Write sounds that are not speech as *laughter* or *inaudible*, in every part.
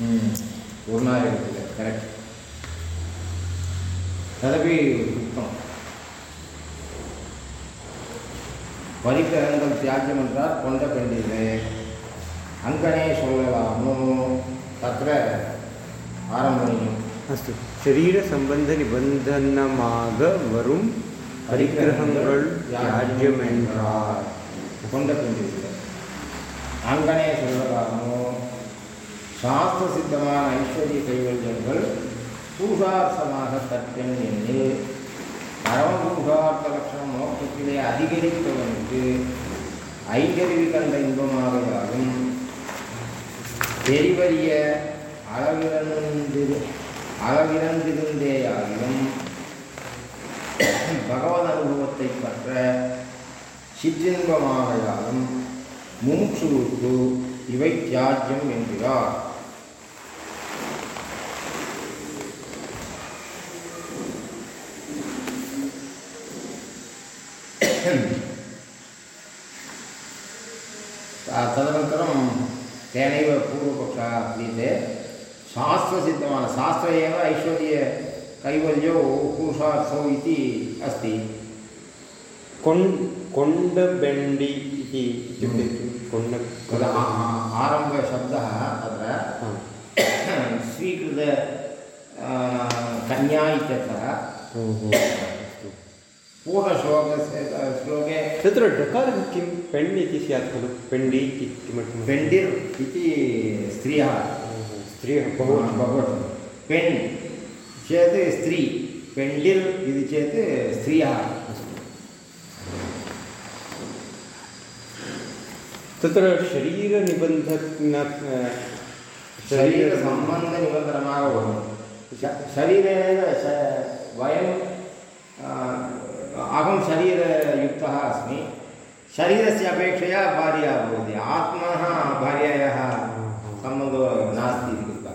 ஒரு நாள் எடுக்கல கரெக்ட் தலைவி குற்றம் பரிகரங்கள் தியாஜம் என்றால் கொண்ட வேண்டியது அங்கனே சொல்லலாமோ? தத்திர ஆரம்பம் அஸ்து. சரீர சம்பந்த நிபந்தனமாக வரும் பரிகிரகங்கள் தியாஜ்யம் என்றார் கொண்ட வேண்டியது அங்கனே சொல்லலாமோ? சாஸ்திர சித்தமான ஐஸ்வர்ய கைவல்யங்கள் புருஷார்த்தமாக தற்கன் என்று பரமபுருஷார்த்த லட்சணம் மோட்சத்திலே அதிகரித்தவனுக்கு ஐங்கருவி கண்ட இன்பமாகவாகும். பெரிவரிய அளவிறந்திரு அளவிறந்திருந்தேயாகிலும் பகவத் அனுபவத்தை பற்ற சிற்றின்பமாகையாலும் முமுட்சுவுக்கு இவை தியாஜ்யம் என்கிறார். तेनैव पूर्वपक्षः क्रियते शास्त्रसिद्धமான शास्त्र एव ऐश्वर्यकैवल्यौ पुरुषार्थौ इति अस्ति। कोण् कोण्डबेण्डि इति इत्युक्ते कोण्ड आरम्भशब्दः तत्र स्वीकृत कन्या इत्यर्थः। पूर्णश्लोकः श्लोके तत्र डकारः किं पेण्ड् इति स्यात् खलु पेण्डि इति किमर्थं पेण्डिर् इति स्त्रियः स्त्रियः बहु बहुवचनं पेण् चेत् स्त्री पेण्डिर् इति चेत् स्त्रियः तत्र शरीरनिबन्धन शरीरेण वयं अहं शरीरयुक्तः अस्मि। शरीरस्य अपेक्षया भार्या भवति। आत्मनः भार्यायाः सम्बन्धो नास्ति इति कृत्वा।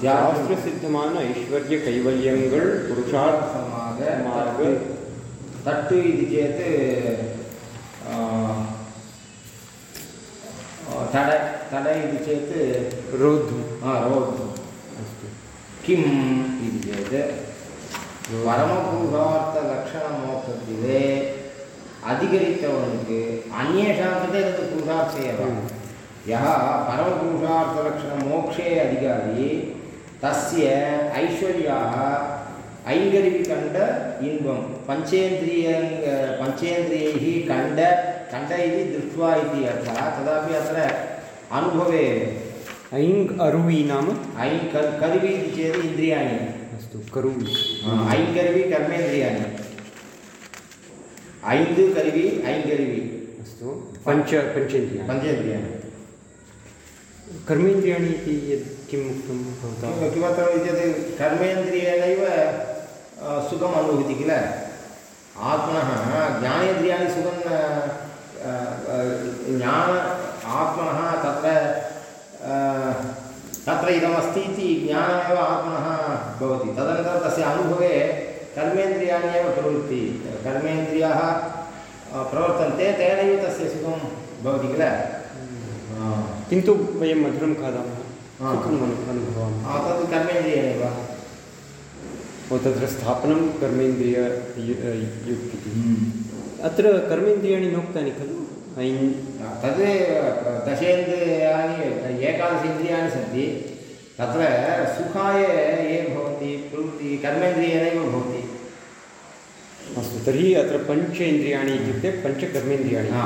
ध्यानसिद्धमान ऐश्वर्यकैवल्यङ्गल् पुरुषार्थसमाग तट् इति चेत् तड तड इति चेत् रोद्धुं रोद्धुम्। अस्तु। किम् इति चेत् பரமபுருஷார்த்தலக்ஷணமோட்சத்திலே அதிகரித்தவனுக்கு अन्येषां कृते तत् पुरुषार्थे एव यः परमपुरुषार्थलक्षणमोक्षे अधिकारी तस्य ऐश्वर्याः ऐङ्गरिविकण्ड इन्बं पञ्चेन्द्रिय पञ्चेन्द्रियैः कण्ड कण्ड इति दृष्ट्वा इति अर्थः तदापि अत्र अनुभवे ऐङ् अरुवि नाम ऐ कर् कर्वि इति चेत् इन्द्रियाणि अस्तु करुवि ஐங்கருவி கர்மேந்திரியாணி ஐந்து கருவி ஐங்கருவி अस्तु पञ्च पञ्चेन्द्रियाणि பஞ்சேந்திரியாணி कर्मेन्द्रियाणि इति यत् किम् उक्तं भवता किमर्थम् इत्युक्ते कर्मेन्द्रियेणैव अ, सुखम् अनुभूति किल आत्मनः ज्ञानेन्द्रियाणि सुखं अ, अ, ज्ञान आत्मनः तत्र अ, तत्र इदमस्ति इति ज्ञानमेव आत्मनः भवति। तदनन्तरं तस्य अनुभवे कर्मेन्द्रियाणि एव प्रवृत्ति कर्मेन्द्रियाः प्रवर्तन्ते तेनैव तस्य सुखं भवति किल? आ, किन्तु वयं मधुरं खादामः। सुखम् अनुभवामः। तद् कर्मेन्द्रियेणैव ओ तत्र स्थापनं कर्मेन्द्रिय यु- अत्र कर्मेन्द्रियाणि नोक्तानि खलु? तद् दशेन्द्रियाणि एकादश इन्द्रियाणि सन्ति। तत्र सुखाय ये भवन्ति प्रवृत्ति कर्मेन्द्रियेणैव भवति अस्तु तर्हि अत्र पञ्चेन्द्रियाणि इत्युक्ते पञ्चकर्मेन्द्रियाणि हा।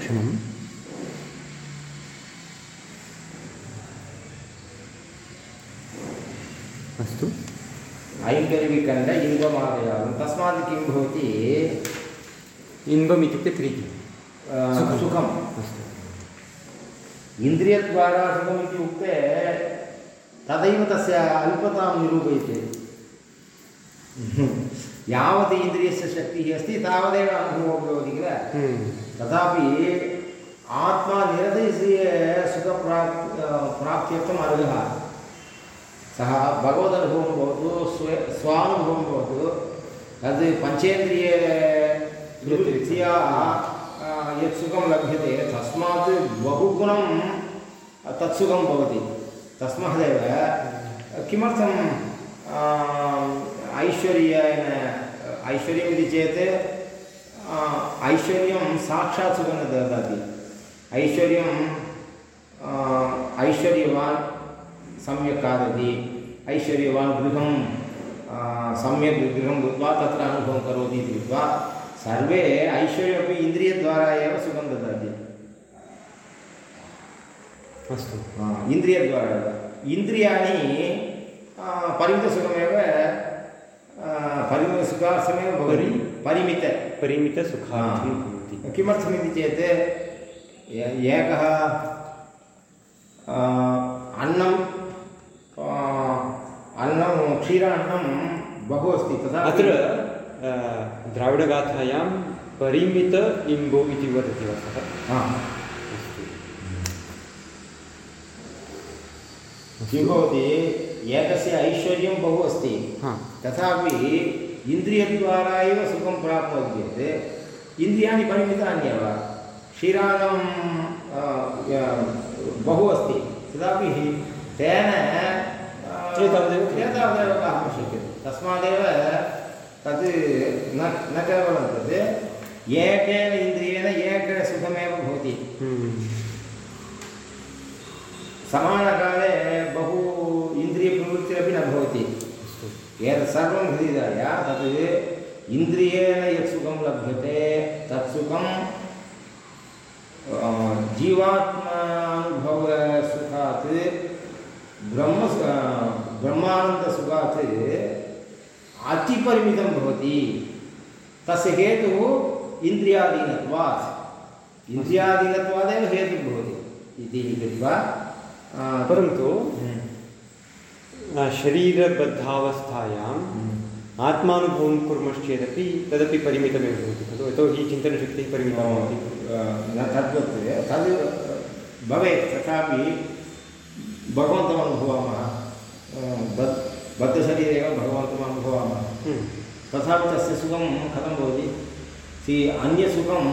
क्षमम्। अस्तु। इन्द्वमादयानं तस्मात् किं भवति? इन्बम् इत्युक्ते प्रीति सुखं। सुखम्। अस्तु। इन्द्रियद्वारा सुखम् इत्युक्ते तदैव तस्य अल्पतां निरूपयति। यावत् इन्द्रियस्य शक्तिः अस्ति तावदेव अनुभवो भवति किल? हम्म। तथापि आत्मा निरतिशय सुखप्राप् प्राप्त्यर्थम् अर्हः। सः भगवदनुभवं भवतु स्व स्वानुभवं भवतु तद् पञ्चेन्द्रिय निवृत्त्या यत् सुखं लभ्यते तस्मात् बहुगुणं तत्सुखं भवति। तस्मादेव किमर्थं आ, ऐश्वर्येण ऐश्वर्यमिति चेत् ऐश्वर्यं साक्षात् सुखं ददाति। ऐश्वर्यं ऐश्वर्यवान् सम्यक् खादति। ऐश्वर्यवान् गृहं सम्यक् गृहं भूत्वा तत्र अनुभवं करोति इति कृत्वा सर्वे ऐश्वर्यमपि इन्द्रियद्वारा एव सुखं ददाति अस्तु इन्द्रियद्वारा। इन्द्रियाणि परिमितसुखमेव परिमितसुखार्थमेव भवति। परिमित। परिमितसुखार्थं भवति। किमर्थमिति चेत् एकः अन्नं अन्नं क्षीरान्नं बहु अस्ति। तथा अत्र द्राविडगाथायां परिमित इम्बो इति वदति वा सः हा किं भवति? एकस्य ऐश्वर्यं बहु अस्ति। हा। तथापि इन्द्रियद्वारा एव सुखं प्राप्नोति चेत् इन्द्रियाणि परिमितान्येव क्षीरान्नं आ, या- बहु अस्ति। तथापि तेन एतावदेव खादितुं शक्यते। तस्मादेव तत् न न केवलं तत् एकेन इन्द्रियेण एकसुखमेव भवति हम्म। समानकाले बहु इन्द्रियप्रवृत्तिरपि न भवति एतत् सर्वं हृदिदाय तत् इन्द्रियेण यत् सुखं लभ्यते, तत् सुखं जीवात्मानुभवसुखात्, ब्रह्म, ब्रह्मानन्दसुखात् अतिपरिमितं भवति। तस्य हेतुः इन्द्रियाधीनत्वात्। इन्द्रियाधीनत्वादेव हेतुः भवति इति कृत्वा परन्तु हम्म, अ, शरीरबद्धावस्थायां हम्म। आत्मानुभवं कुर्मश्चेदपि तदपि परिमितमेव भवति खलु। यतोहि चिन्तनशक्तिः परिमिता भवति न तद्वत् तद् भवेत् तथापि भगवन्तम् अनुभवामः बद् बद्धशरीरे एव भगवन्तम् अनुभवामः हम्म। तथापि तस्य सुखं कथं भवति? सि अन्यसुखं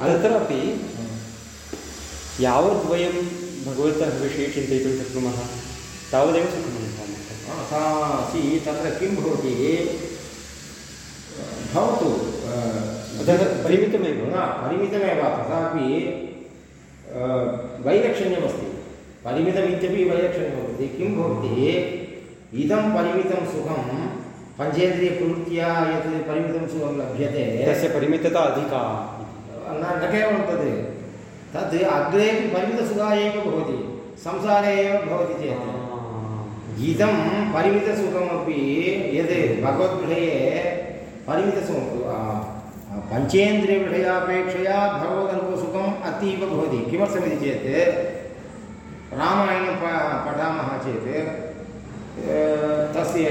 तत्रापि यावद् वयं भगवतः विषये चिन्तयितुं शक्नुमः। तावदेव सुखम् अनुभवामः। सा सि तत्र किं भवति? भवतु परिमितमेव। न परिमितमेव। तथापि वैलक्षण्यमस्ति। परिमितमित्यपि वैलक्षण्यं भवति किं भवति? इदं परिमितं सुखं पञ्चेन्द्रियप्रवृत्त्या यत् परिमितं सुखं लभ्यते तस्य परिमितता अधिका। न न केवलं तद् तद् अग्रेपि परिमितसुखाय एव भवति संसारे एव भवति चेत्। इदं परिमितसुखमपि यद् भगवद्विषये परिमितसुखं पञ्चेन्द्रियविषयापेक्षया भगवदनुभवसुखम् अतीव भवति। किमर्थमिति चेत् रामायणं प पठामः चेत् तस्य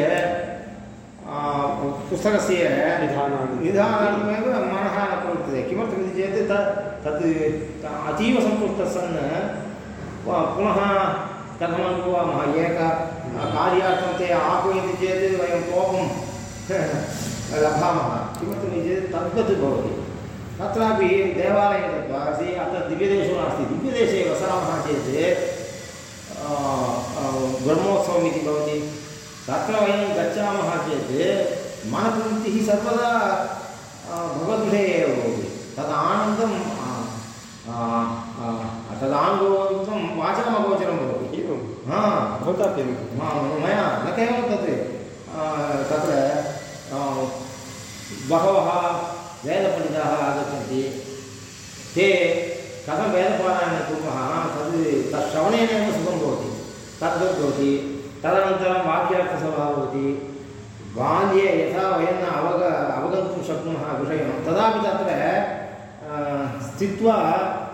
पुस्तकस्य निधानार्थमेव मनः न प्रवर्तते किमर्थमिति चेत् त तत् अतीव सन्तुष्टः सन् पुनः कथम् अनुभवामः एक कार्यार्थं ते आह्वयन्ति चेत् वयं कोपं *laughs* लभामः। किमर्थमिति चेत् तद्वत् भवति। तत्रापि देवालये गत्वा सि अत्र दिव्यदेशो नास्ति। दिव्यदेशे वसामः चेत् इति भवति तत्र वयं गच्छामः चेत् सर्वदा भगवद्विषये एव भवति तद् आनन्दं तदानुभवं वाचामगोचरं भवति एवं हा अनुभूतं मया न केवलं तत् तत्र बहवः वेदपण्डिताः आगच्छन्ति ते कथं वेदपारायणं कुर्मः तद् तत्श्रवणेनैव सुखं भवति तद्वत् भवति तदनन्तरं वाक्यार्थसभा भवति बाल्ये यथा वयं न अवग अवगन्तुं शक्नुमः विषयं तदापि तत्र स्थित्वा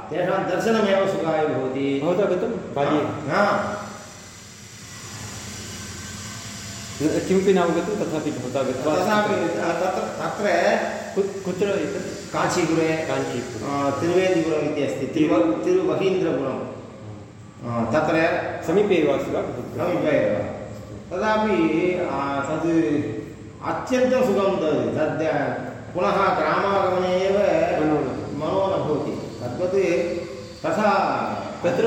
तेषां दर्शनमेव सुखाय भवति। भवता गतं बाल्ये। हा न- किमपि नावगतं तथापि भवता गत्वा तथापि तत्र तत्र कुत्र एतत्? काञ्चीपुरे काञ्चीपुरं। तिरुवेदिपुरम् इति अस्ति तिरुव तिरुवहीन्द्रपुरं तत्र समीपे एव अस्ति वा समीपे एव तदापि तद् अत्यन्तं सुखं तद् तद् पुनः ग्रामागमने एव मनो न भवति। तद्वत् तथा तत्र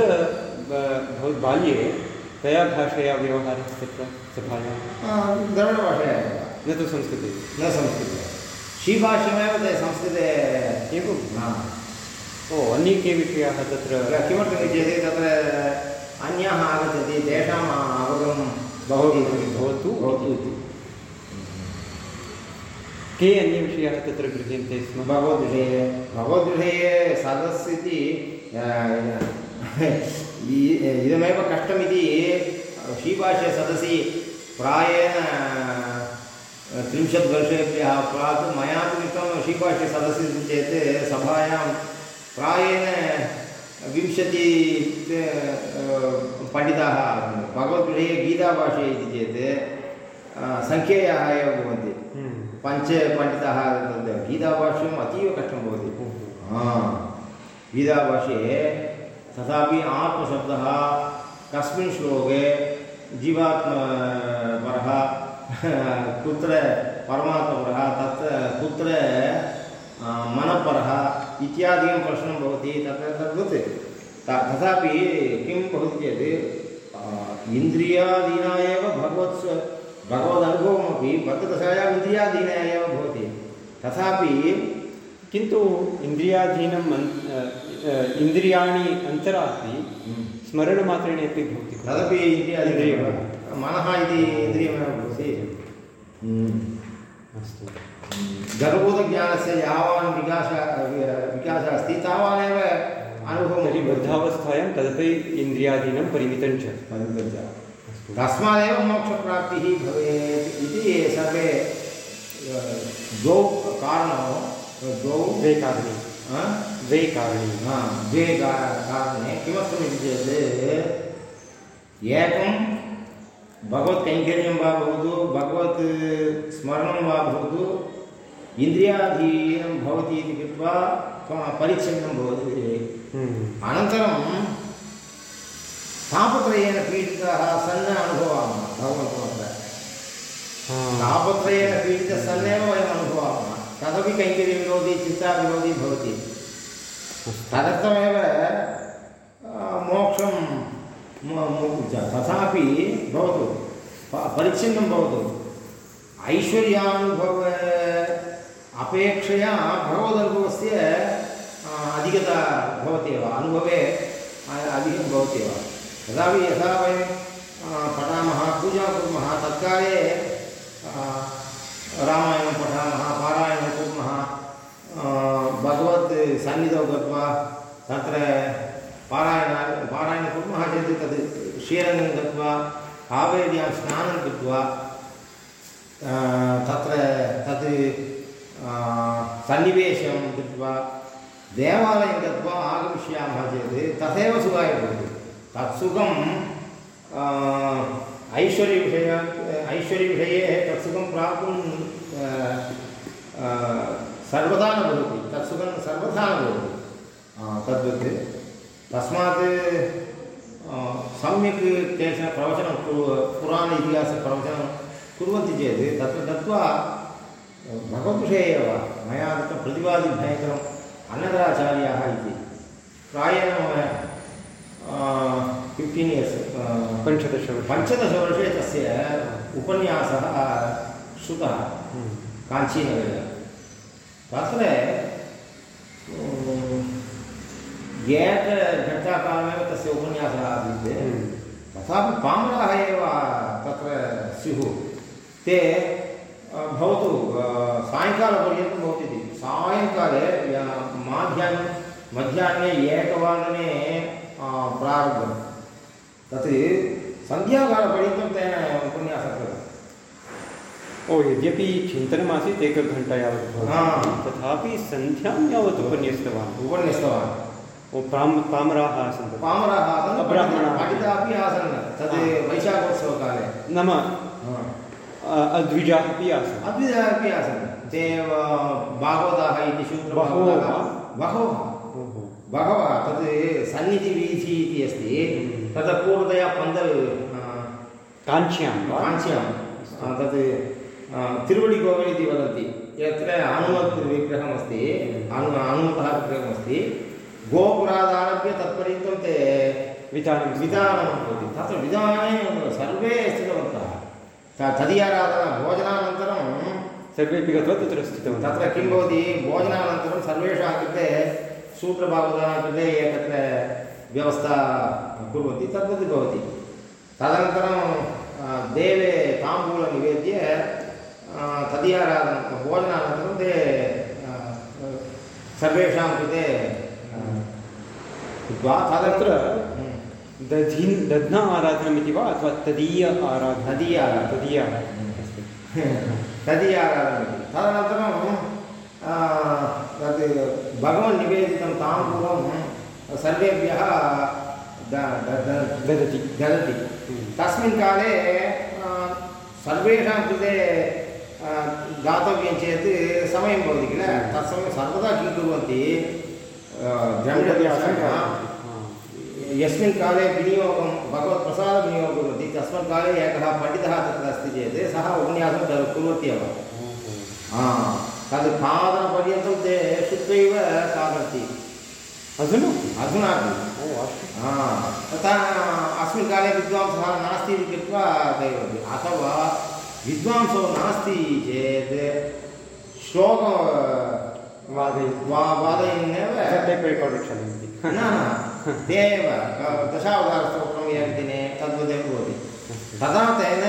बाल्ये कया भाषया व्यवहारः तत्र सभायां द्रविडभाषया एव न तु संस्कृते न संस्कृते श्रीभाष्यमेव ते संस्कृते एवं हा। ओ अन्ये के विषयाः तत्र किमर्थमिति चेत् तत्र अन्याः आगच्छति तेषाम् अवगमनं भवति भवतु भवतु इति के अन्ये विषयाः तत्र गृह्यन्ते स्म भगवद्विषये भगवद्विषये सदस् इति इदमेव कष्टमिति श्रीभाष्ये सदसि प्रायेण त्रिंशत् वर्षेभ्यः प्राक् मया निमित्तं श्रीभाष्ये सदसि इति चेत् सभायां प्रायेण विंशति पण्डिताः भगवद्विषये गीताभाष्ये इति चेत् सङ्ख्येयाः एव भवन्ति। हम्म। पञ्च पण्डिताः तद् गीताभाष्यम् अतीव कष्टं भवति। हा। गीताभाष्ये तथापि आत्मशब्दः कस्मिन् श्लोके जीवात्मपरः कुत्र परमात्मपरः तत्र कुत्र मनःपरः इत्यादिकं प्रश्नं भवति तत्र तद्वत् तथापि किं भवति चेत् इन्द्रियादीना एव भगवत् भगवदनुभवमपि बद्धदशायाम् इन्द्रियाधीना एव भवति। तथापि किन्तु इन्द्रियाधीनं मन् इन्द्रियाणि अन्तरापि स्मरणमात्रेण अपि भवति। तदपि इन्द्रियाधीनमेव मनः इति इन्द्रियमेव भवति। अस्तु। गर्भूतज्ञानस्य यावान् विकासः विकासः अस्ति तावानेव अनुभवं वृद्धावस्थायां तदपि इन्द्रियाधीनं परिमितं च। वदन्तः च। तस्मादेव मोक्षप्राप्तिः भवेत् इति सर्वे द्वौ कारणौ द्वौ द्वे कारणे। द्वे कारणे। हा, द्वे का- कारणे किमर्थमिति चेत् एकं भगवत्कैङ्कर्यं वा भवतु भगवत् स्मरणं वा भवतु इन्द्रियाधीनं भवति इति कृत्वा परिच्छिन्नं भवति हम्म। अनन्तरं तापत्रयेन पीडिताः सन् अनुभवामः भगवन्तमत्र हा। तापत्रयेण पीडितः सन्नेव वयम् अनुभवामः। तदपि कैङ्कर्यविरोधी चिन्ताविरोधी भवति। तदर्थमेव मोक्षं तथापि भवतु परिच्छिन्नं भवतु। ऐश्वर्यानुभव अपेक्षया भगवदनुभवस्य अधिकता भवत्येव अनुभवे आ, अधिकं भवत्येव तथापि यथा वयं पठामः पूजां कुर्मः तत्काले रामायणं पठामः पारायणं कुर्मः भगवत् सन्निधौ गत्वा तत्र पारायण पारायणं कुर्मः चेत् तद् श्रीरङ्गं गत्वा कावेर्यां स्नानं कृत्वा तत्र तत् सन्निवेशं कृत्वा देवालयं गत्वा आगमिष्यामः चेत् तथैव सुखाय भवति तत् सुखं आ, ऐश्वर्यविषय ऐश्वर्यविषये तत् सुखं प्राप्तुं सर्वदा न भवति तत् सुखं सर्वदा न भवति तद्वत् तस्मात् सम्यक् तेषां प्रवचनं कुरु- पुराण इतिहासप्रवचनं कुर्वन्ति चेत् तत्र गत्वा भगवद्विषये एव मया तत्र प्रतिपादिभयङ्करम् अन्नदाचार्याः इति। प्रायेण फिफ्टीन् इयर्स् पञ्चदशवर्षं पञ्चदशवर्षे तस्य उपन्यासः श्रुतः हम्म। काञ्चीनगरे। तत्र एकघण्टाकालमेव तस्य उपन्यासः आसीत्। हम्म। तथापि पामराः एव तत्र स्युः। ते भवतु सायङ्कालपर्यन्तं भवति इति सायङ्काले माध्याह्नं मध्याह्ने एकवादने प्रारब्धं। तत् सन्ध्याकालपर्यन्तं तेन उपन्यासः कृतः ओ यद्यपि चिन्तनमासीत् एकघण्टा यावत् हा। तथापि सन्ध्यां यावत् उपन्यस्तवान्। उपन्यस्तवान्। ओ पाम पामराः आसन्। पामराः आसन् अपि आसन्। तद् वैशाखोत्सवकाले। नाम अद्विजाः अपि आसन् अद्विधाः अपि आसन् ते भागवताः इति शूद्रभागवताः बहवः? बहवः। बहवः। तत् सन्निधिवीथि इति अस्ति। हम्म। तत्र पूर्वतया पन्दल् काञ्च्यां काञ्च्यां तत् तिरुवडिकोविल् इति वदन्ति। यत्र हनुमत् विग्रहमस्ति हनु हनुमतः विग्रहमस्ति गोपुरादारभ्य तत्पर्यन्तं ते विधानं। विधानं भवति। तत्र विधाने सर्वे स्थितवन्तः। तदीयाराधना भोजनानन्तरं सर्वेपि गत्वा तत्र स्थितवन्तः। तत्र किं भवति? भोजनानन्तरं सर्वेषां कृते सूत्रबाहुदानां कृते एकत्र व्यवस्था कुर्वन्ति तद्वत् भवति। तदनन्तरं देवे ताम्बूलं निवेद्य तदीयाराधनं भोजनानन्तरं ते सर्वेषां कृते कृत्वा तत्र हम्म, दधि दध्ना आराधनमिति वा अथवा तदीय आराधना। तदीय आराधना। तदीय आराधना। अस्ति तदीयाराधनमिति तदनन्तरं तत् भगवन् निवेदितं ताम्बूलं सर्वेभ्यः द- द- द- ददति। ददति। हम्म। तस्मिन् काले सर्वेषां कृते दातव्यं चेत् समयं भवति किल? तत्समये सर्वदा किं कुर्वन्ति? द्रविडदेशाः यस्मिन् काले विनियोगं भगवत्प्रसादविनियोगं कुर्वन्ति तस्मिन् काले एकः पण्डितः तत्र अस्ति चेत् सः उपन्यासं कुर्वत्येव तद् खादनपर्यन्तं ते श्रुत्वैव खादन्ति। अधुना? अधुनापि तथा अस्मिन् काले विद्वांसः नास्ति इति कृत्वा अथवा विद्वांसो नास्ति चेत् श्लोक वादय वा वादयन्नेव न। ते एव दशावतारस्तोत्रं एकदिने तद्वदेव भवति। तदा तेन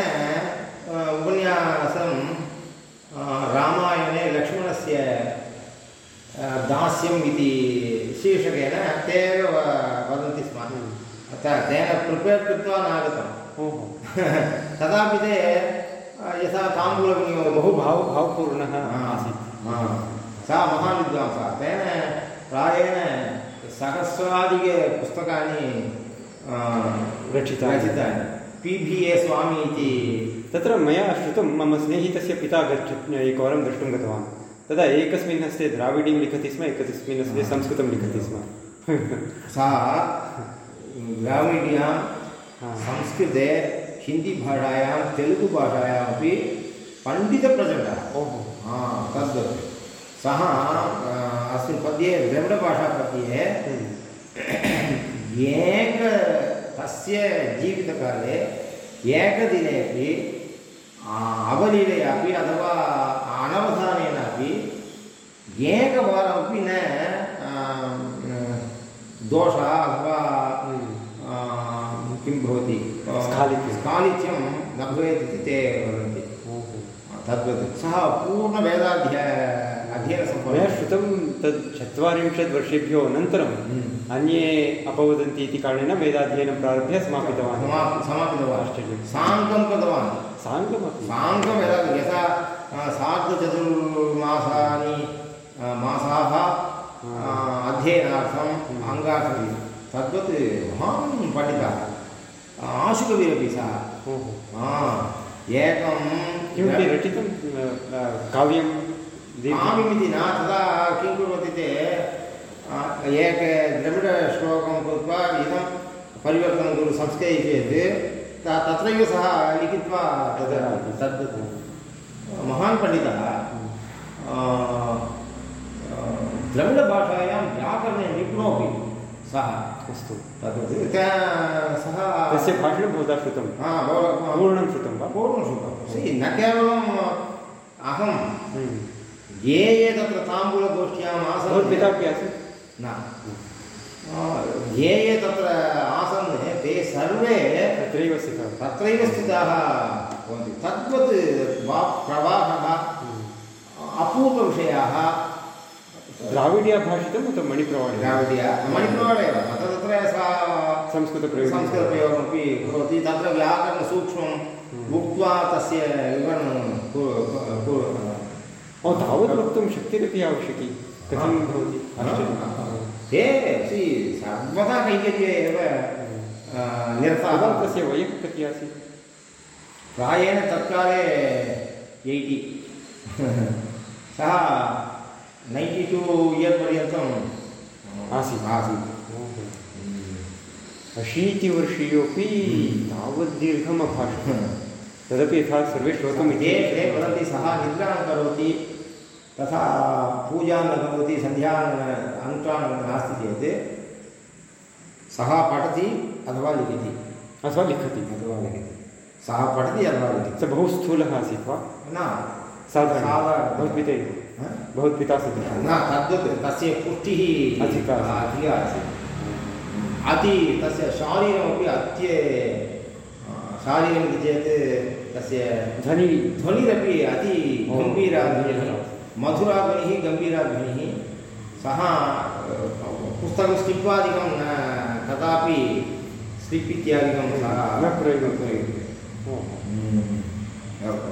उपन्यासं रामायणे लक्ष्मणस्य दास्यम् इति शीर्षकेण ते एव वदन्ति स्म। अतः तेन प्रिपेर् कृत्वा नागतम्। ओहो। *laughs* तदापि ते यथा ताम्बूलविनियोगं बहु भाव भावपूर्णः आसीत्। सः महान् विद्वांसः। तेन प्रायेण सहस्राधिकपुस्तकानि अ, रचितानि रचितानि पि भि ए स्वामी इति तत्र मया श्रुतं मम स्नेहितस्य पिता गच्छ एकवारं द्रष्टुं गतवान् तदा एकस्मिन् हस्ते द्राविडीं लिखति स्म एकस्मिन् हस्ते संस्कृतं लिखति स्म सः द्राविड्यां। संस्कृते हिन्दीभाषायां तेलुगुभाषायामपि पण्डितप्रचण्डः ओहो हा तद्वत् सः अ, अस्मिन् पद्ये द्रविडभाषापद्ये हम्म। एक तस्य जीवितकाले एकदिनेपि अवलीलयापि अथवा अनवधानेनापि एकवारमपि न आम्, दोषः अथवा हम्म। आम्, किं भवति स्खालित्यं। न भवेत् इति ते वदन्ति तद्वत् सः पूर्णवेदाध्याय मया श्रुतं तत् चत्वारिंशत् वर्षेभ्यो अनन्तरं हम्म। अन्ये अपवदन्ति इति कारणेन वेदाध्ययनं प्रारभ्य समापितवान्। समा- समापितवान्। आश्चर्यं साङ्गं कृतवान्। साङ्गमपि? साङ्गं यदा यथा सार्धचतुर्मासानि मासाः अध्ययनार्थम् अङ्गार्थं तद्वत् महान् पण्डितः। आशुकविरपि सः एकं किमपि रचितं काव्यं काव्यमिति न तदा किं कुर्वन्ति ते एक द्रविडश्लोकं कृत्वा इदं परिवर्तनं कुरु संस्कृते चेत् त- तत्रैव सः लिखित्वा ददाति तद्वत् महान् पण्डितः द्रविडभाषायां व्याकरणे निपुणोपि सः अस्तु तद्वत् सः तस्य भाषणं भवता श्रुतं हा, पूर्णं श्रुतं वा पूर्णं श्रुतं न केवलम् अहं। ये ये तत्र ताम्बूलगोष्ठ्याम् आसन्। भवत्पिता अपि आसीत् न। ये ये तत्र आसन् ते सर्वे तत्रैव स्थितः। तत्रैव स्थिताः भवन्ति। तद्वत् वा प्रवाहः अपूर्वविषयाः द्राविड्या भाषितम् अथवा मणिप्रवाणे द्राविड्या मणिपुरवाडे एव। तत्र तत्र सा संस्कृतप्रयोगं। संस्कृतप्रयोगमपि करोति तत्र व्याकरणसूक्ष्मम् उक्त्वा तस्य विवरणं ओ तावत् वक्तुं शक्तिरपि आवश्यकी। कथं भवति? आश्चर्यं। ते सि सर्वदा कैङ्कर्ये एव निरताः। तस्य वयः कति आसीत्। प्रायेण तत्काले एय्टि। सः नैन्टि टु इयर् पर्यन्तम् आसीत्। आसीत्। अशीतिवर्षीयोपि तावत् दीर्घम् अभाषत तदपि यथा सर्वे श्रोतुम् ते ते वदन्ति सः निद्रां करोति तथा पूजा न करोति सन्ध्या अनुष्ठानं नास्ति चेत् सः पठति अथवा लिखति। अथवा लिखति। अथवा लिखति। सः पठति अथवा लिखति। सः बहु स्थूलः आसीत् वा? न। हा? भवद्पिता सदृशः न तद्वत् तस्य पुष्टिः अधिका अधिका आसीत्। अति तस्य शारीरमपि अत्य शारीरम् इति चेत् तस्य ध्वनि ध्वनिरपि अति गम्भीरा ध्वनिः मधुरा ध्वनिः गम्भीरा ध्वनिः सः पुस्तकं स्टिप्पादिकं न कदापि स्टिप् इत्यादिकं सः न प्रयोगं प्रयुङ्क्ते ओ,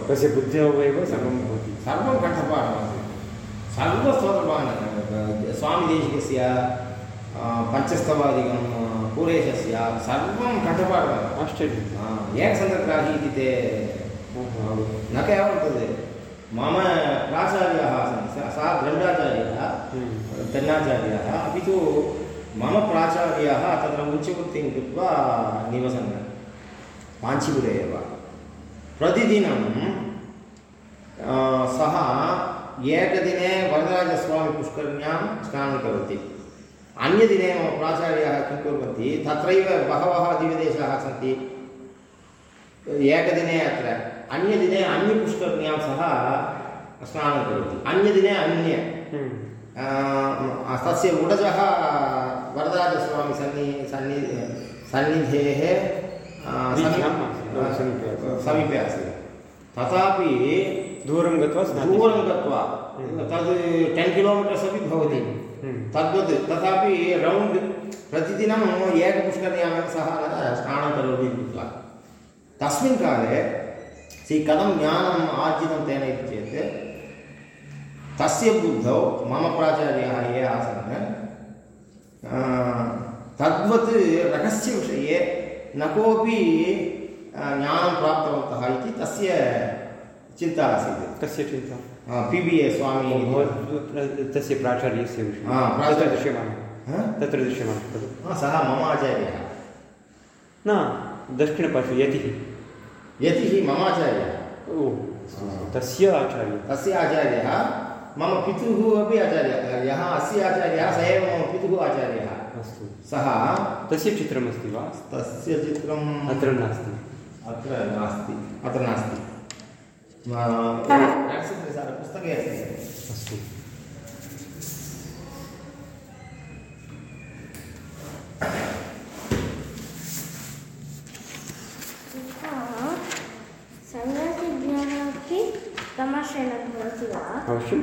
तस्य बुद्धौ एव सर्वं भवति। सर्वं कण्ठपाठमासीत्। सर्वस्तोत्रपाठनं स्वामिदेशिकस्य पञ्चस्तवादिकं पूरेशस्य सर्वं कण्ठपाठम् आश्चर्यम् एकसन्दग्राही इति ते न केवलं तद् मम प्राचार्याः आसन् सः सः दण्डाचार्यः। अपि तु मम प्राचार्याः तत्र उच्चवृत्तिं कृत्वा निवसन् काञ्चीपुरे एव प्रतिदिनं सः एकदिने वरदराजस्वामिपुष्करण्यां स्नानं करोति अन्यदिने मम प्राचार्याः किं कुर्वन्ति तत्रैव बहवः दिव्यदेशाः सन्ति। एकदिने अत्र अन्यदिने अन्यपुष्करण्यां सः स्नानं करोति अन्यदिने अन्य हम्म। तस्य उडजः वरदराजस्वामी सन्नि सन्नि सन्निधेः समीपे आसीत्। तथापि दूरं गत्वा दूरं गत्वा हम्म। तद् टेन् किलोमीटर्स् अपि भवति हम्म। तद्वत् तथापि रौण्ड् प्रतिदिनम् एकपुष्करण्यामेव सः स्नानं करोति कृत्वा तस्मिन् काले सि कथं ज्ञानम् आर्जितं तेन इति चेत् तस्य बुद्धौ मम प्राचार्याः ये आसन् तद्वत् रहस्यविषये न कोपि ज्ञानं प्राप्तवन्तः इति तस्य चिन्ता आसीत् कस्य चिन्ता पि बि ए स्वामी। तस्य प्राचार्यस्य विषये हा, तत्र दृश्यमानः। हा? तत्र दृश्यमानः खलु। सः मम आचार्यः। न दक्षिणपार्श्वे यतिः। यतिः मम आचार्यः? ओ तस्य आचार्यः। तस्य आचार्यः? मम पितुः अपि आचार्यः। यः अस्य आचार्यः स एव मम पितुः आचार्यः। अस्तु। सः? तस्य चित्रमस्ति वा? तस्य चित्रम् अत्र नास्ति। अत्र नास्ति। अत्र नास्ति। पुस्तके अस्ति अवश्यं।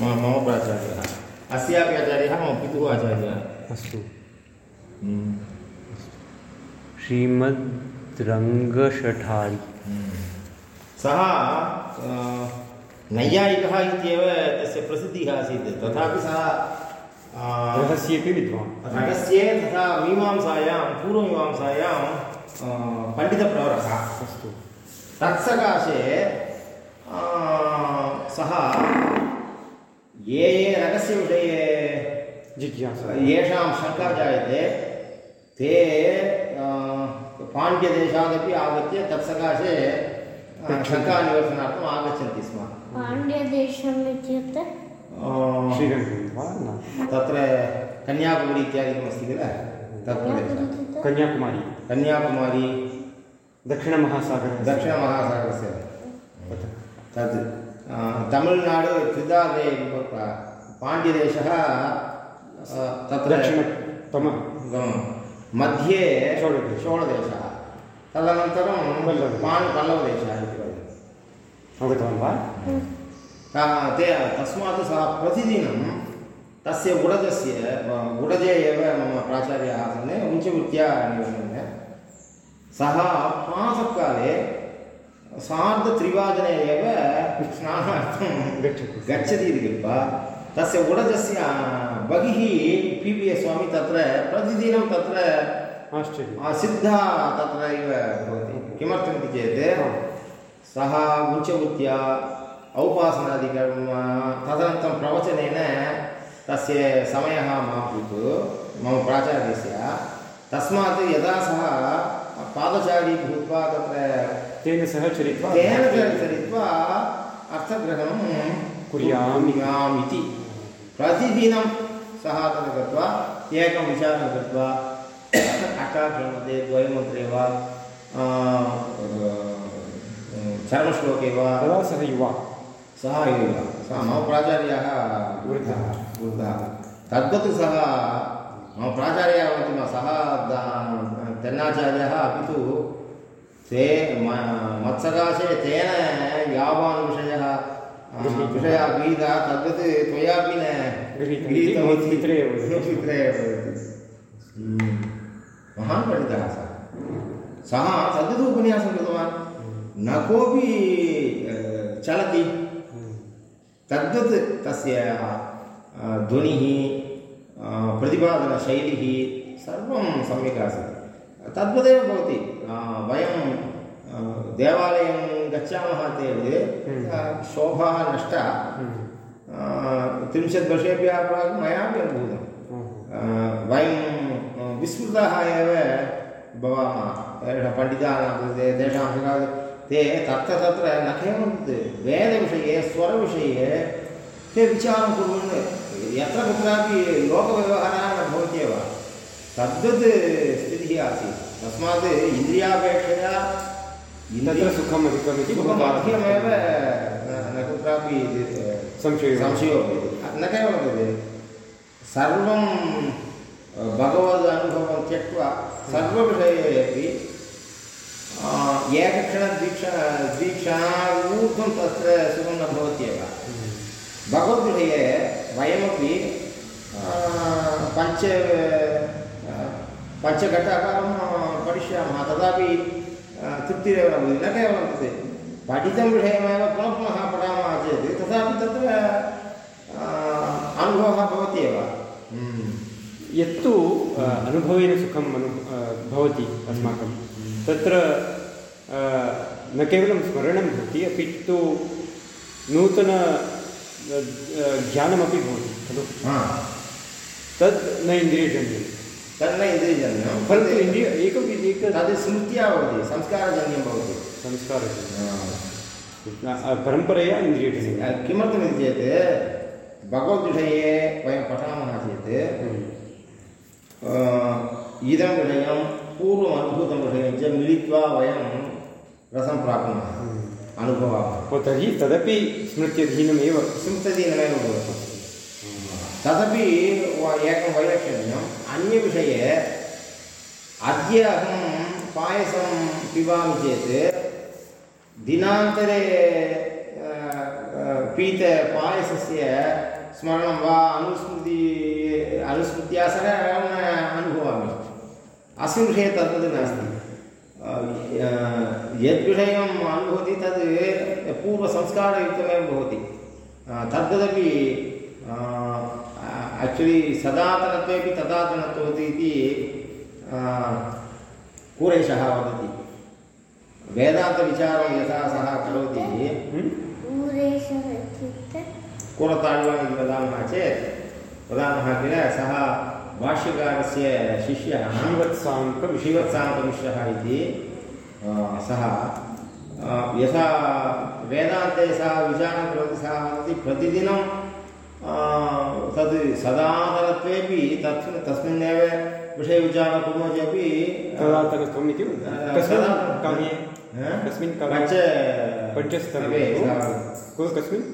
मम प्राचार्यः। अस्यापि आचार्यः मम पितुः आचार्यः। अस्तु। हम्म। श्रीमद्रङ्गशठारि सः नैयायिकः इत्येव तस्य प्रसिद्धिः आसीत्। तथापि सः रहस्येपि विद्वान्। रहस्ये तथा मीमांसायां पूर्वमीमांसायां पण्डितप्रवरः। अस्तु। तत्सकाशे सः ये ये रहस्यविषये जिज्ञासा। येषां शङ्का जायते ते पाण्ड्यदेशादपि आगत्य तत्सकाशे शङ्कानिवर्तनार्थम् आगच्छन्ति स्म पाण्ड्यदेशम् इत्युक्ते श्रीरङ्गं वा न तत्र कन्याकुमारी इत्यादिकमस्ति किल कन्याकुमारी कन्याकुमारी दक्षिणमहासागरः दक्षिणमहासागरस्य तद् तमिळ्नाडु त्रिदादे पाण्ड्यदेशः तत्र दक्षिणतमः मध्ये चोळदेशः। चोळदेशः तदनन्तरं पल्लवदेशः इति अवगतवान् वा? ता- तस्मात् सः प्रतिदिनं तस्य उडजस्य उडजे एव मम प्राचार्यः आसन् उच्चवृत्त्या निवसन् सः प्रातःकाले सार्धत्रिवादने एव स्नानार्थं गच्छति। गच्छति इति कृत्वा तस्य उडजस्य बहिः पि पि एस् स्वामी तत्र प्रतिदिनं तत्र आश्चर्यम्। आ, सिद्धा भवति। किमर्थमिति चेत् सः उच्चवृत्त्या औपासनादिकं तदनन्तरं प्रवचनेन तस्य समयः मा भूत्। मम प्राचार्यस्य। तस्मात् यदा सः पादचारी भूत्वा तत्र तेन सह चरित्वा तेन च चरित्वा अर्थग्रहणं कुर्याम्। इति प्रतिदिनं सः तत्र गत्वा एकं विचारं कृत्वा अष्टाक्षरमध्ये द्वयमन्त्रे वा आ, चर्मश्लोके वा तदा सः युवा। सः एव सः मम प्राचार्यः वृद्धः। वृद्धः। तद्वत् सः मम प्राचार्यः वदति म सः दा- तेन्नाचार्यः अपि तु ते मत्सकाशे तेन यावान् विषयः विषयः गृहीतः तद्वत् त्वयापि न गृहीतम् इति पित्रे एव पित्रे हम्म। महान् पण्डितः सः। सः तद्वत् उपन्यासं कृतवान्। न कोऽपि अ, चलति तद्वत् तस्य अ, ध्वनिः अ, प्रतिपादनशैलिः सर्वं सम्यक् आसीत् तद्वदेव भवति अ, वयं अ, देवालयं गच्छामः चेत् हम्म। अ, शोभा नष्टा हम्म। अ, त्रिंशत् वर्षेभ्यः प्राक् मयापि अनुभूतम् ओहो। अ, वयं अ, विस्मृताः एव भवामः तेषां पण्डितानां कृते तेषां सकाशे ते तत्र तत्र न केवलं वेदविषये स्वरविषये ते विचारं कुर्वन् यत्र कुत्रापि लोकव्यवहारः न भवत्येव तद्वत् स्थितिः आसीत्। तस्मात् इन्द्रियापेक्षया तत्र इन्द्रिय- सुखम् अधिकम् इति सुखम् भवतः अधिकमेव न कुत्रापि संशयो संशयो न केवलं तद् सर्वं भगवदनुभवं त्यक्त्वा सर्वविषयेपि अ, एकक्षणद्विक्षण द्विक्षणादूर्ध्वं तत्र सुखं न भवत्येव। भगवद्विषये वयमपि अ, पञ्च पञ्चघट्टाकारं पठिष्यामः। तदापि तृप्तिरेव न भवति न केवलं तत् पठितं विषयमेव पुनः पुनः पठामः चेत् तथापि तत्र अनुभवः भवत्येव। यत्तु अनुभवेन सुखम् अनु अ, भवति अस्माकं। तत्र न केवलं स्मरणं भवति अपि तु नूतन ज्ञानमपि भवति खलु? हा। तद् न इन्द्रियजन्यं। तन्न इन्द्रियजन्यं। परन्तु इन्द्रिय एकं एक तद् स्मृत्या भवति संस्कारजन्यं भवति। संस्कारजन्यं। परम्परया इन्द्रियजन्यं। किमर्थमिति चेत् भगवद्विषये वयं पठामः चेत् हम्म। इदं विषयं पूर्वम् अनुभूतं च मिलित्वा वयं रसं प्राप्नुमः अनुभवामः। ओ तर्हि तदपि स्मृत्यधीनमेव। स्मृतदीनमेव भवति। तदपि एकं वैलक्षण्यम् अन्यविषये अद्य अहं पायसं पिबामि चेत् दिनान्तरे अ, पीतपायसस्य स्मरणं वा अनुस्मृति अनुस्मृत्या सह अहं न अनुभवामि। अस्मिन् विषये तद्वत् नास्ति। यद्विषयम् अनुभवति तद् पूर्वसंस्कारयुक्तमेव भवति। तद्वदपि आक्चुलि सदातनत्वेपि तदातनत्ववत् इति कुरेशः वदति। वेदान्तविचारं यथा सः करोति हम्म? पूरेशः कुरताळ्वान् इति वदामः चेत् वदामः किल सः भाष्यकारस्य शिष्यः श्रीवत्साङ्कविषय श्रीवत्सान्तमिश्रः इति सः यथा वेदान्ते सः विचारं करोति सः वदति प्रतिदिनं तद् सदातनत्वेपि तस्मिन् तस्मिन्नेव विषयविचारं कुर्मः चेदपि अ, इति कस्मिन् काव्ये कस्मिन् काव्ये पञ्च पञ्चस्तवे कस्मिन्?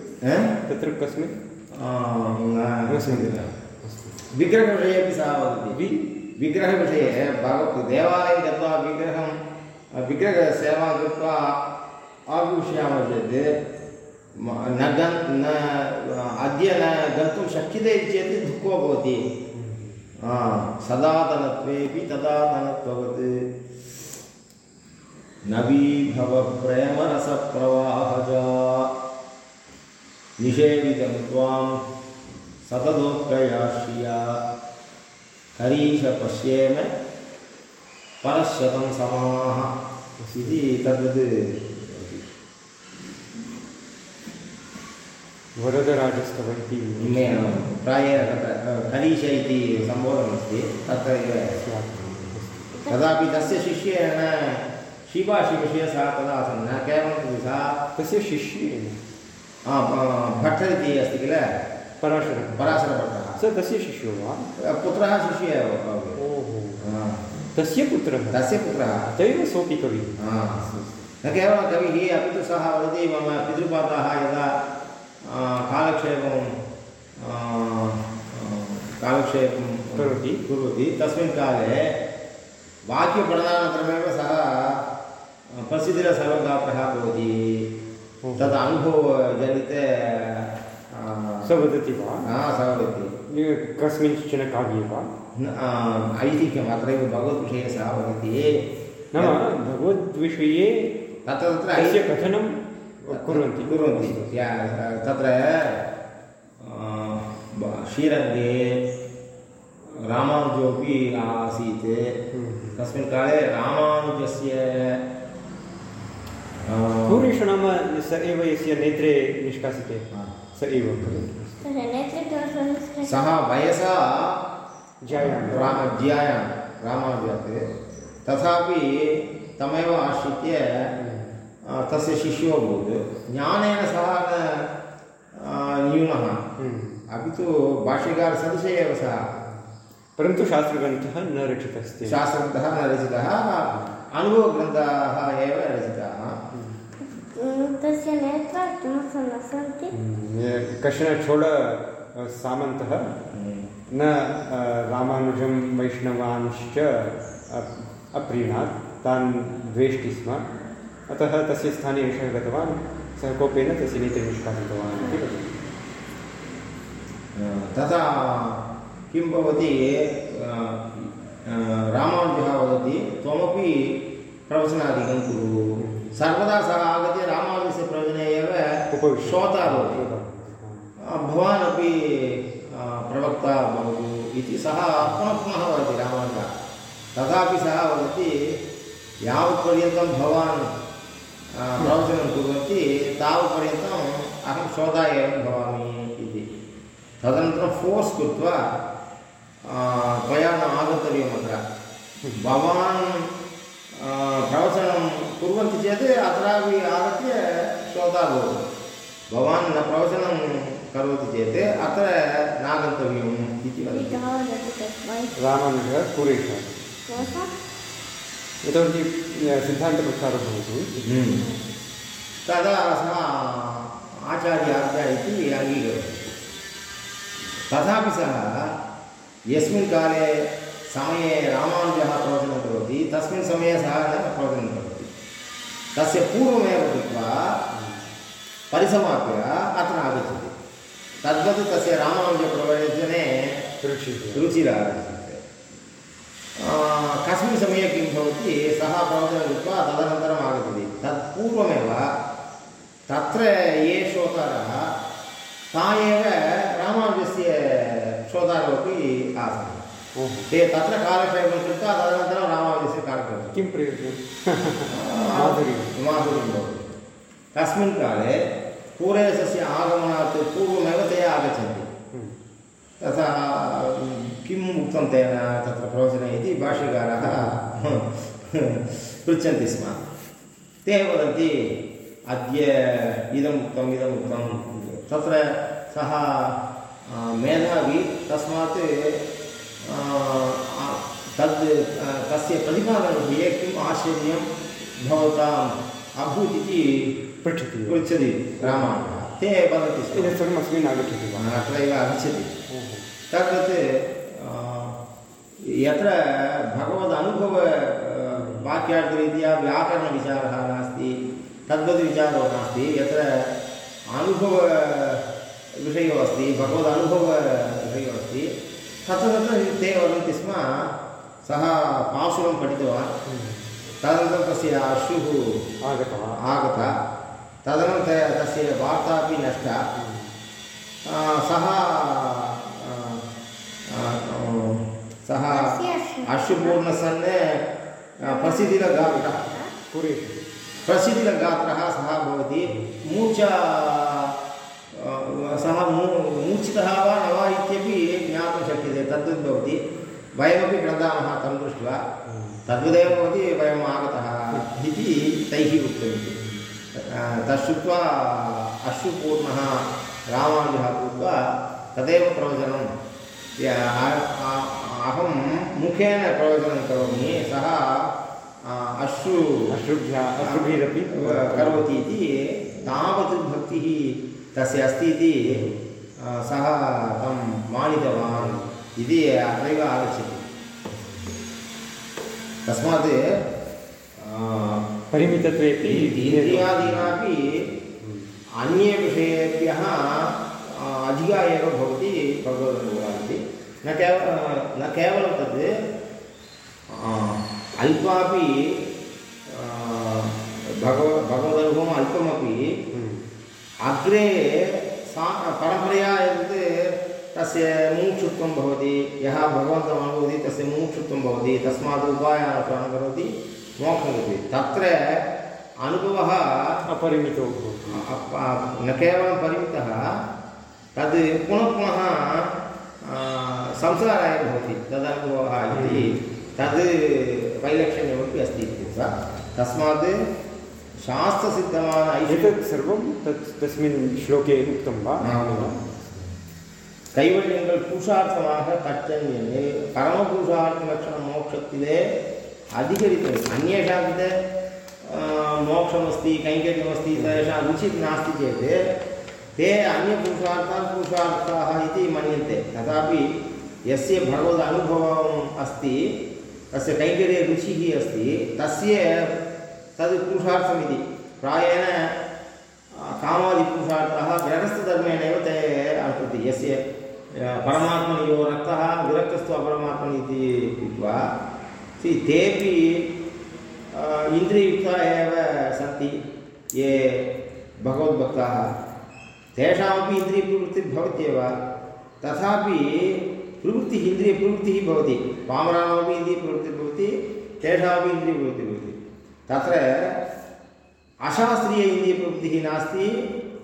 तत्र कस्मिन् कस्मिन् विग्रहविषये अपि सः वदति। वि विग्रहविषये भगवत् देवालयं गत्वा विग्रहं विग्रहसेवां कृत्वा आगमिष्यामः चेत् न गन् न अद्य न गन्तुं शक्यते चेत् दुःखो भवति। सदातनत्वेपि तदातनत्ववत् नवीभव प्रेमरसप्रवाहजा निषेवितं त्वां सततोत्कयाश्रिया हरीश पश्येम परशतं समाः। इति तद्वत् भवति। वरदराजस्तव इति मे प्रायः हरीश इति सम्बोधनमस्ति तत्र एव तदापि तस्य शिष्येण शिवाशिविषये सः तदा आसन् न केवलं सः। तस्य शिष्येन आ, इति अस्ति किल? पराशरः पराशरभट्टः स तस्य शिष्यो वा? पुत्रः शिष्य एव ओहो। हा। तस्य पुत्रः? तस्य पुत्रः। तैव सोऽपि कविः। हा। न केवलं कविः अपि तु सः वदति मम पितृपाताः यदा कालक्षेपं कालक्षेपं करोति। कुर्वति तस्मिन् काले वाक्यपठनानन्तरमेव सः प्रसिद्धिरसर्वगात्रः भवति। तद् अनुभवजनिते स वदति वा सः वदति कस्मिंश्चन काव्ये वा ऐतिह्यम् अत्रैव भगवद्विषये सः वदति नाम भगवद्विषये तत्र तत्र तस्य ऐ- कथनं कुर्वन्ति कुर्वन्ति या- तत्र श्रीरङ्गे रामानुजोपि आसीत्। तस्मिन् काले रामानुजस्य आ, पूरेषु नाम स एव यस्य नेत्रे निष्कासिते। स एव। सः वयसा ज्यायां राम रामानुजात् तथापि तमेव आश्रित्य आ, तस्य शिष्यो अभूत्। ज्ञानेन सः न न्यूनः। हम्म। अपि तु भाष्यकारसदृशः एव सः। परन्तु शास्त्रग्रन्थः न रचितस्ति। शास्त्रग्रन्थः न रचितः। अनुभवग्रन्थाः एव रचिताः। तस्य नेत्रा किमर्थं न सन्ति। कश्चन छोड सामन्तः न रामानुजं वैष्णवांश्च अप्रीणात् तान् द्वेष्टि स्म। अतः तस्य स्थाने एषः गतवान् सः कोपेन तस्य नेत्रे निष्कासितवान् इति वदति। तथा किं भवति रामानुजः वदति त्वमपि प्रवचनादिकं कुरु। सर्वदा सः आगत्य रामानुजस्य प्रवचने एव श्रोता भवति। भवान् अपि प्रवक्ता भवतु इति सः पुनः वदति रामानुजः। तथापि सः वदति यावत्पर्यन्तं भवान् प्रवचनं कुर्वन्ति तावत्पर्यन्तम् अहं श्रोता एव भवामि इति। तदनन्तरं फोर्स् कृत्वा त्वया न आगन्तव्यम् अत्र। भवान् प्रवचनं कुर्वन्ति चेत् अत्रापि आगत्य श्रोता भवतु। भवान् न प्रवचनं करोति चेत् अत्र नागन्तव्यम् इति वदति। रामानुजः कुरेशः। यतोहि सिद्धान्तप्रचारः भवति। तदा सः आचार्याज्ञा इति अङ्गीकरोति। तथापि सः यस्मिन् काले समये रामानुजः प्रवचनं करोति तस्मिन् समये सः न प्रवचनं करोति। तस्य पूर्वमेव कृत्वा परिसमाप्य अत्र आगच्छति। तद्वत् तस्य रामानुजप्रवचने रुचिः। रुचिरागच्छति। कस्मिन् समये किं भवति सः प्रवचनं कृत्वा तदनन्तरम् आगच्छति। तत् पूर्वमेव तत्र ये श्रोतारः ता एव रामानुजस्य श्रोतारमपि आसन्। ते तत्र कालक्षेपं कृत्वा तदनन्तरं रामानुजस्य किं प्रयोजनं? माधुर्यं माधुर्यं भवति तस्मिन् काले पूरेशस्य आगमनात् पूर्वमेव ते आगच्छन्ति। हम्म। तथा किम् उक्तं तेन तत्र प्रवचने इति भाष्यकारः पृच्छन्ति स्म। ते वदन्ति अद्य इदम् उक्तम् इदम् उक्तं तत्र सः मेधावी तस्मात् आ, तद् तस्य प्रतिपादनविषये किम् आश्चर्यं भवताम् अभूत् इति पृच्छति? पृच्छति रामानुजः ते एतत् सर्वम् अस्मिन् आगच्छति वा? अत्रैव आगच्छति। तद्वत् यत्र भगवदनुभव वाक्यार्थरीत्या व्याकरणविचारः नास्ति तद्वद्विचारो नास्ति यत्र अनुभवविषयो अस्ति भगवदनुभवविषयो अस्ति तत्र तत्र ते वदन्ति स्म सः पाशुरं पठितवान्। तदनन्तरं तस्य अश्रुः आगतवान् आगता। तदनन्तरं तस्य वार्ता अपि नष्टा सः सः? अश्रुपूर्णसन् प्रसिद्धिलगात्रः। प्रसिद्धिलगात्रः सः भवति। मूर्छा सः मू मूर्छितः वा न वा इत्यपि ज्ञातुं शक्यते तद्वद् भवति वयमपि क्रीडामः तं दृष्ट्वा तद्वदेव भवति वयम् आगतः इति तैः उक्तमिति। तत् श्रुत्वा अश्रुपूर्णः रामानुजः भूत्वा तदेव प्रवचनं अहं मुखेन प्रवचनं करोमि सः अश्रु अश्रुभ्यः अश्रुभिरपि करोति इति तावत् भक्तिः तस्य अस्ति इति सः तं मानितवान्। इति अत्रैव आगच्छति तस्मात् परिमितत्वेपि इन्द्रियादीनापि अन्ये विषयेभ्यः अधिका एव भवति भगवदनुभवः न केव न केवलं तत् अल्पापि भगव भगवदनुभवम् अल्पमपि। अग्रे सा परम्परया यत् तस्य मुमुक्षुत्वं भवति यः भगवन्तम् अनुभवति तस्य मुमुक्षुत्वं भवति तस्मात् उपायानुष्ठानं करोति मोक्षं गच्छति तत्र अनुभवः अपरिमितो न केवलं परिमितः तद् पुनः पुनः संसाराय भवति तदनुभवः इति। तद् वैलक्षण्यमपि अस्ति इत्युक्त्वा तस्मात् शास्त्रसिद्धமான एतत् सर्वं तत् तस्मिन् श्लोके उक्तं वा? கைவல்யங்கள் புருஷார்த்தமாக கற்றல் என்று பரமபுருஷார்த்த லட்சணம் மோட்சத்திலே அதிகரித்தது अन्येषां कृते अ, मोक्षमस्ति कैङ्कर्यमस्ति तेषां रुचिः नास्ति चेत् ते अन्यपुरुषार्थान् पुरुषार्थाः इति मन्यन्ते तथापि यस्य भगवद् अनुभवम् अस्ति तस्य कैङ्कर्यरुचिः अस्ति तस्य तद् पुरुषार्थमिति प्रायेण कामादिपुरुषार्थाः गृहस्थधर्मेण एव ते अनुसरन्ति यस्य अ, परमात्मनयो रक्तः विरक्तस्तु अपरमात्मनि इति उक्त्वा सि तेपि इन्द्रिययुक्ताः एव सन्ति ये भगवद्भक्ताः। तेषामपि इन्द्रियप्रवृत्तिः भवत्येव तथापि प्रवृत्तिः इन्द्रियप्रवृत्तिः भवति। पामराणामपि इन्द्रियप्रवृत्तिः भवति तेषामपि इन्द्रियप्रवृत्तिः भवति। तत्र अशास्त्रीय इन्द्रियप्रवृत्तिः नास्ति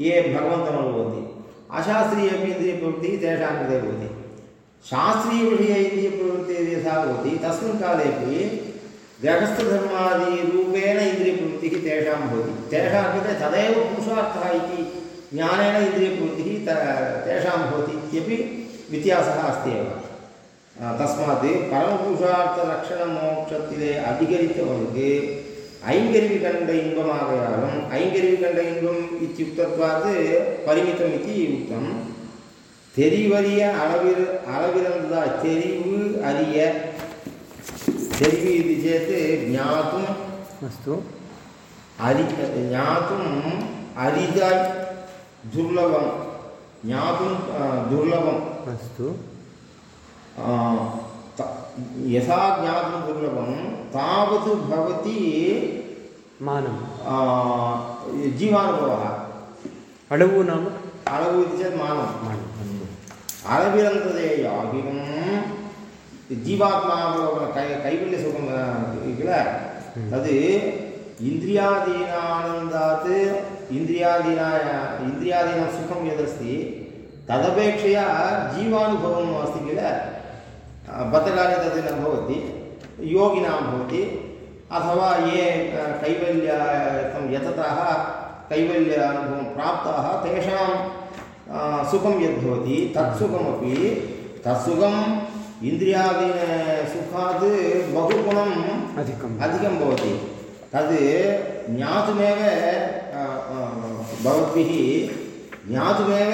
ये भगवन्तम् अशास्त्रीयप्रवृत्तिः तेजा कृते भवति। शास्त्रीयविषये इन्द्रियप्रवृत्तिः यथा होती तस्मिन् कालेपि ग्रहस्थधर्मादिरूपेण इन्द्रियप्रवृत्तिः तेषां भवति। तेषां कृते तदेव पुरुषार्थः इति ज्ञानेन इन्द्रियप्रवृत्तिः त, तेषां भवति इत्यपि व्यत्यासः अस्ति एव। तस्मात् परमपुरुषार्थरक्षणमोक्षत्तिले अधिकरितवन्तु ஐங்கருவி கண்ட இன்பமாகையாலும் ஐங்கருவி கண்ட இன்பம் இத்தியுக்தத்வாத்து பரிமிதம் இது யுக்தம் தெரிவறிய அளவிற அளவிறந்ததா தெரிவு அறிய தெரிவு இது சேத் ஜாத்தும் அஸ்து அறி ஜாத்தும் அரிதாய் துர்லபம் ஜாத்தும் துர்லபம் அஸ்து यथा ज्ञातुं दुर्लभं तावत् भवति मानं जीवानुभवः। अडवु नाम? अळवु इति चेत् मानं मानम्। जीवात्मावलोकन कै कैवल्यसुखं किल? तद् इन्द्रियादीनानन्दात् इन्द्रियादीनाय इन्द्रियादीनां सुखं यदस्ति तदपेक्षया जीवानुभवम् अस्ति किल? बद्धकाले तद् न भवति योगिनां भवति अथवा ये कैवल्यार्थं यतताः कैवल्य अनुभवं प्राप्ताः तेषां सुखं यद्भवति तत् सुखमपि तत् सुखम् इन्द्रियादीनसुखात् बहुगुणम् अधिकम्. अधिकं भवति। तद् ज्ञातुमेव भवद्भिः ज्ञातुमेव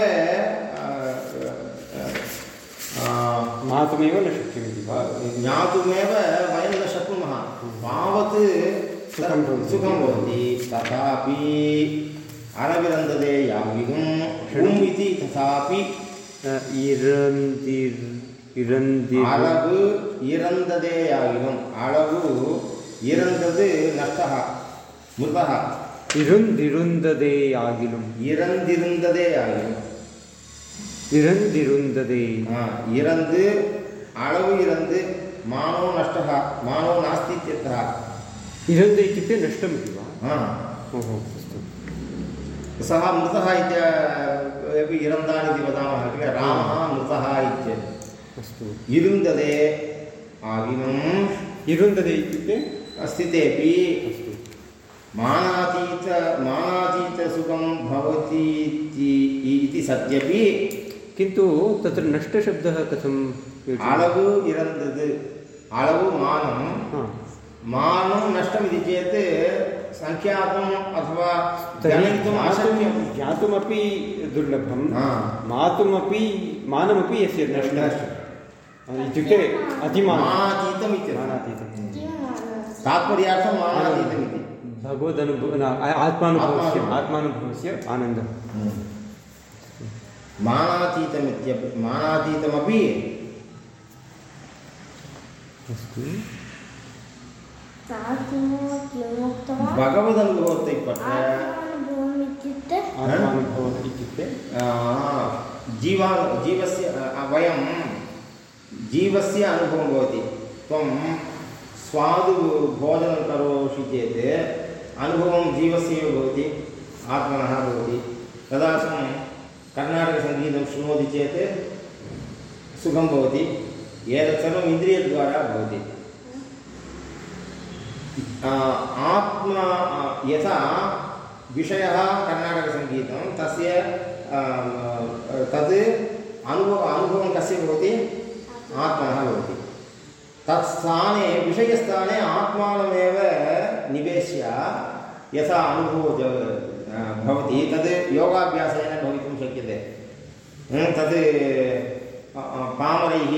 अ, अ, अ, मातुमेव न शक्यमिति वा ज्ञातुमेव वयं न शक्नुमः तावत् सुखं भवति। सुखं भवति तथापि अनविरन्दते याविगुं षुम् इति तथापि अ, इरन्दिर् इरन्दिर् அளவு இறந்ததே ஆகிலும் அளவு இறந்தது நஷ்டः மிருதः इरुन्दिरुन्ददे आगिलुम् இறந்திருந்ததே ஆகிலும் इरन्दिरुन्ददे ஆ, இறந்து அளவு இறந்து மானோ நஷ்டः மானோ नास्ति इत्यर्थः इरन्द इत्युक्ते नष्टमिति वा ஆ, ओहो अस्तु सः मृतः इत्य अपि इरन्दान् इति वदामः किल रामः मृतः इत्येतत् अस्तु இருந்ததே ஆகினும் इरुन्ददे इत्युक्ते स्थितेपि अस्तु मानातीत मानातीतसुखं भवति इति- इति सत्यपि किन्तु तत्र नष्टशब्दः कथं अलवु इरन्दद् अलवु मानं मानं नष्टमिति चेत् सङ्ख्यातम् अथवा ज्ञातुम् ज्ञातुमपि दुर्लभं मातुमपि मानमपि यस्य नष्टम्। इत्युक्ते अतिमानातीतम् इति मानातीतं तात्पर्यार्थं मानातीतम् भगवदनुभव आत्मानुभवस्य आत्मानुभवस्य आनन्दः माणातीतमित्य माणातीतमपि अस्तु। भगवदनुभवத்தை इत्युक्ते जीवा जीवस्य वयं जीवस्य अनुभवं भवति। त्वं स्वादु भोजनं करोषि चेत् अनुभवं जीवस्य भवति आत्मनः भवति। तदा कर्णाटकसङ्गीतं शृणोति चेत् सुखं भवति एतत् सर्वम् इन्द्रियद्वारा भवति आ, आत्मा आ, यथा विषयः कर्णाटकसङ्गीतं तस्य आ, आ, तद् अनुभव अनुभवं कस्य भवति आत्मनः भवति तत् स्थाने विषयस्थाने आत्मानमेव निवेश्य यथा अनुभवो ज- आ, भवति तद् योगाभ्यासेन भवितुं शक्यते हं, तद् पामरैः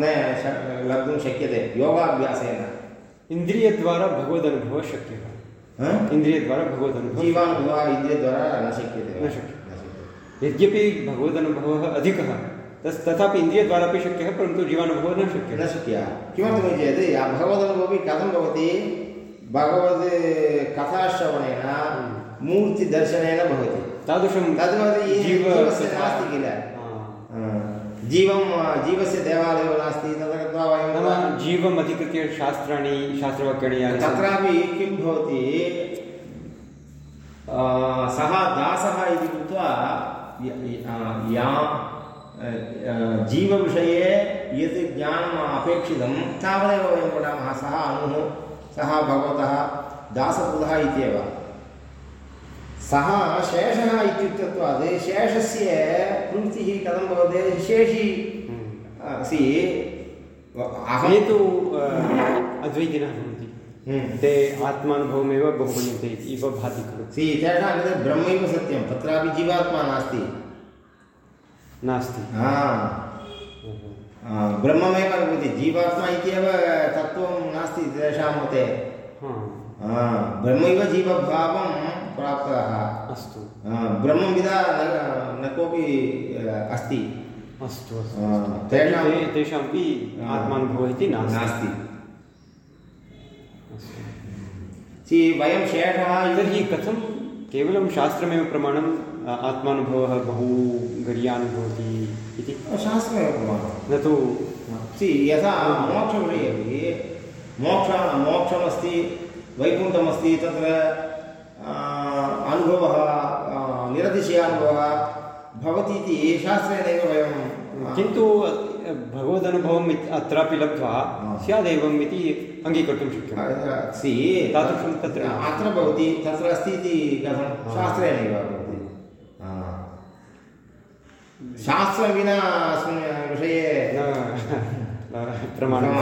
न लब्धुं शक्यते योगाभ्यासेन। इन्द्रियद्वारा भगवदनुभवः शक्यः। हं? इन्द्रियद्वारा भगवदनुभवः जीवानुभवः इन्द्रियद्वारा न शक्यते। न शक्यते। यद्यपि भगवदनुभवः अधिकः तस् तथापि इन्द्रियद्वारा अपि शक्यः परन्तु जीवानुभवः न न शक्यः। शक्यः किमर्थमिति चेत् भगवदनुभवः कथं भवति? भगवद् कथाश्रवणेन मूर्तिदर्शनेन भवति। तादृशं तद्वत् जीवस्य नास्ति किल? हा। जीवं जीवस्य देवालयो नास्ति तत्र गत्वा वयं नाम जीवम् अधिकृत्य शास्त्राणि सन्ति, तत्रापि किं भवति सः दासः इति कृत्वा य- जीवविषये यत् ज्ञानम् अपेक्षितं तावदेव वयं वदामः सः अणुः सः भगवतः इत्येव। सः शेषः इत्युक्तत्वात् शेषस्य प्रवृत्तिः कथं भवति? शेषी। हम्म। सि अहं तु अद्वैतिनः भवन्ति। हम्म। ते आत्मानुभवमेव बहु मन्यन्ते इव भाति खलु सि तेषां कृते ब्रह्मैव सत्यं तत्रापि जीवात्मा नास्ति। नास्ति। ब्रह्ममेव अनुभूति जीवात्मा इत्येव तत्त्वं नास्ति तेषां मते। ब्रह्मैव जीवभावं प्राप्तः। अस्तु। ब्रह्मविदा न आ, अस्ति। अस्तु तेषां तेषामपि आत्मानुभवः इति नास्ति। सि वयं शेषः तर्हि कथं? केवलं शास्त्रमेव प्रमाणम् आत्मानुभवः बहु गरीयान् भवति इति? शास्त्रमेव प्रमाणम्। न तु सि यथा मोक्षविषये अपि मोक्ष मोक्षमस्ति वैकुण्ठमस्ति तत्र अनुभवः निरतिशयानुभवः भवति इति शास्त्रेणैव वयं किन्तु भगवदनुभवम् इत्- अत्रापि लब्ध्वा स्यादेवम् इति अङ्गीकर्तुं शक्यते सि तादृशं तत्र अत्र भवति तत्र अस्ति इति कथं? शास्त्रेणैव भवति। शास्त्रं विना अस्मिन् विषये न प्रमाणं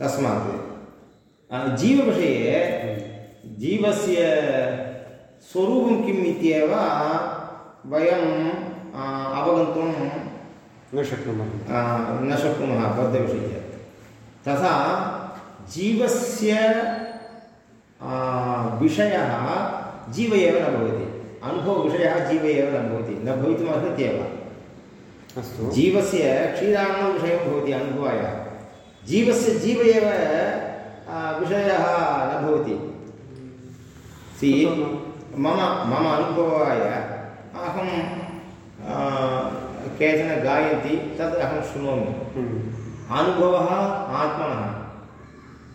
तस्मात् जीवविषये जीवस्य स्वरूपं किम् इत्येव वयं आ, अवगन्तुं न शक्नुमः। न शक्नुमः बद्धविषये तथा जीवस्य विषयः जीव एव न भवति। अनुभवविषयः जीव एव न भवति। न भवितुमर्हत्येव अस्तु। जीवस्य क्षीरान्नविषयं भवति अनुभवाय। जीवस्य जीव एव विषयः न भवति। सि मम मम अनुभवाय अहं केचन गायन्ति तद् अहं शृणोमि हम्म। अनुभवः आत्मनः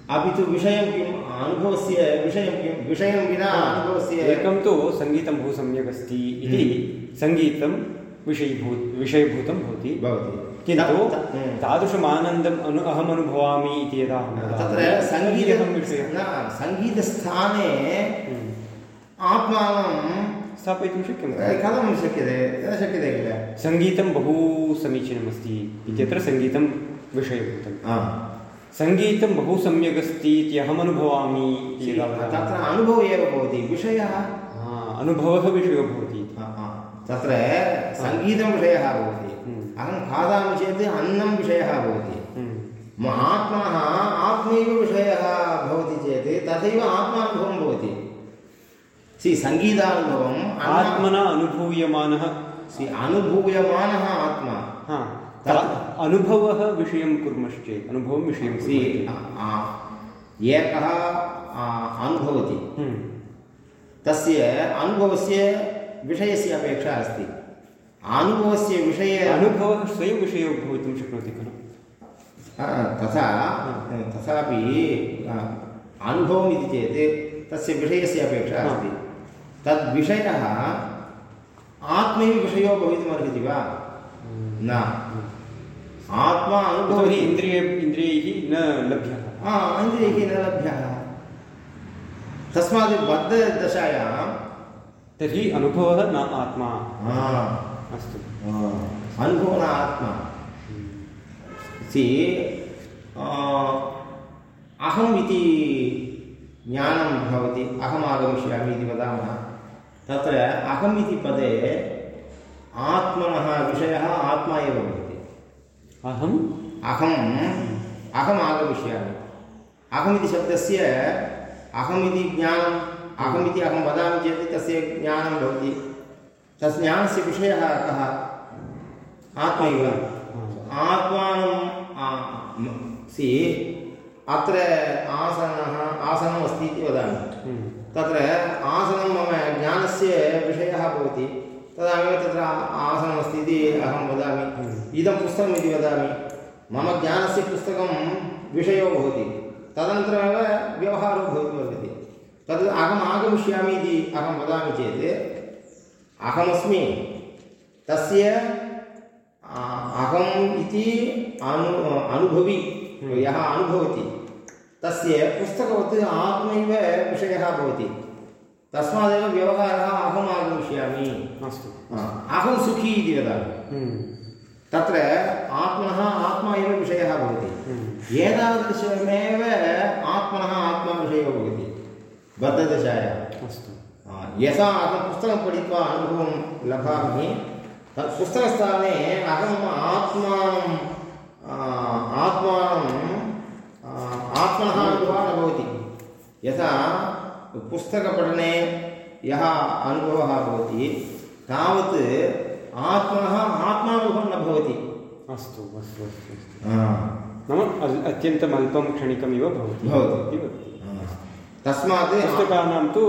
अपि तु विषयं किम् अनुभवस्य विषयं किं विषयं विना अनुभवस्य एकं तु सङ्गीतं बहु सम्यक् अस्ति इति सङ्गीतं विषयीभूत विषयभूतं भवति भवति किन्तु हम्म। तादृशम् आनन्दम् अनु अहम् अनुभवामि इति यदा तत्र सङ्गीतं विषयः न सङ्गीतस्थाने हम्म। आत्मानं स्थापयितुं शक्यं कथं शक्यते न शक्यते किल? सङ्गीतं बहु समीचीनमस्ति इत्यत्र सङ्गीतं विषयभूतम् आ, सङ्गीतं बहु सम्यक् अस्ति इति अहम् अनुभवामि तत्र अनुभवः एव भवति। विषयः? अनुभवः विषयो भवति तत्र सङ्गीतं विषयः भवति। हम्म। अहं खादामि चेत् अन्नं विषयः भवति। हम्म। मम आत्मनः आत्मैव विषयः भवति चेत् तथैव आत्मानुभवं भवति। सि सङ्गीतानुभवम् अन्न- आत्मना अनुभूयमानः सि अनुभूयमानः आत्मा हा ता- अनुभवः विषयं कुर्मश्चेत् अनुभवं विषयं सि एकः अनुभवति। तस्य अनुभवस्य विषयस्य अपेक्षा अस्ति अनुभवस्य विषये अनुभवः स्वयं विषयो भवितुं शक्नोति खलु तथा तथापि अनुभवम् इति चेत् तस्य विषयस्य अपेक्षा। अस्ति तद्विषयः आत्मैव विषयो भवितुमर्हति वा? न। आत्मा अनुभवति। इन्द्रिय इन्द्रियैः न लभ्यः। हा इन्द्रियैः न लभ्यः। तस्मात् बद्धदशायां तर्हि अनुभवः न आत्मा। हा, अस्तु। अनुभवः न आत्मा। सि अहम् इति ज्ञानं भवति अहम् आगमिष्यामि इति वदामः। तत्र अहम् इति पदे आत्मनः विषयः आत्मा एव भवति। अहम्? अहम् अहम् आगमिष्यामि। अहमिति शब्दस्य अहमिति ज्ञानम् अहमिति अहं वदामि चेत् तस्य ज्ञानं भवति। तस्य ज्ञानस्य विषयः कः? आत्मैव। आत्मानं सि अत्र आसनः आसनम् अस्ति इति वदामि। हम्म। तत्र आसनं मम ज्ञानस्य विषयः भवति। तदानीं तत्र आसनमस्ति इति अहं वदामि। इदं पुस्तकम् इति वदामि। मम ज्ञानस्य पुस्तकं विषयो भवति। तदनन्तरमेव व्यवहारो भवितुमर्हति तद् अहम् आगमिष्यामि इति अहं वदामि चेत् अहमस्मि तस्य अहम् इति अनु अनुभवी यः अनुभवति। तस्य पुस्तकवत् आत्मैव विषयः भवति। तस्मादेव व्यवहारः अहम् आगमिष्यामि अस्तु अहं सुखी इति वदामि। हम्म। तत्र आत्मनः आत्मा एव विषयः भवति। हम्म। एतादृशमेव आत्मनः आत्मा विषयो भवति। बद्धदशायाम् अस्तु। यथा अहं पुस्तकं पठित्वा अनुभवं लभामि तत् पुस्तकस्थाने अहम् आत्मानं आ, आत्मानं आत्मनः अनुभवः न भवति। यथा पुस्तकपठने यः अनुभवः भवति तावत् आत्मनः आत्मानुभवः न भवति। अस्तु अस्तु अस्तु नाम अत्यन्तम् अल्पं क्षणिकमिव भवति। भवति। तस्मात् पुस्तकानां तु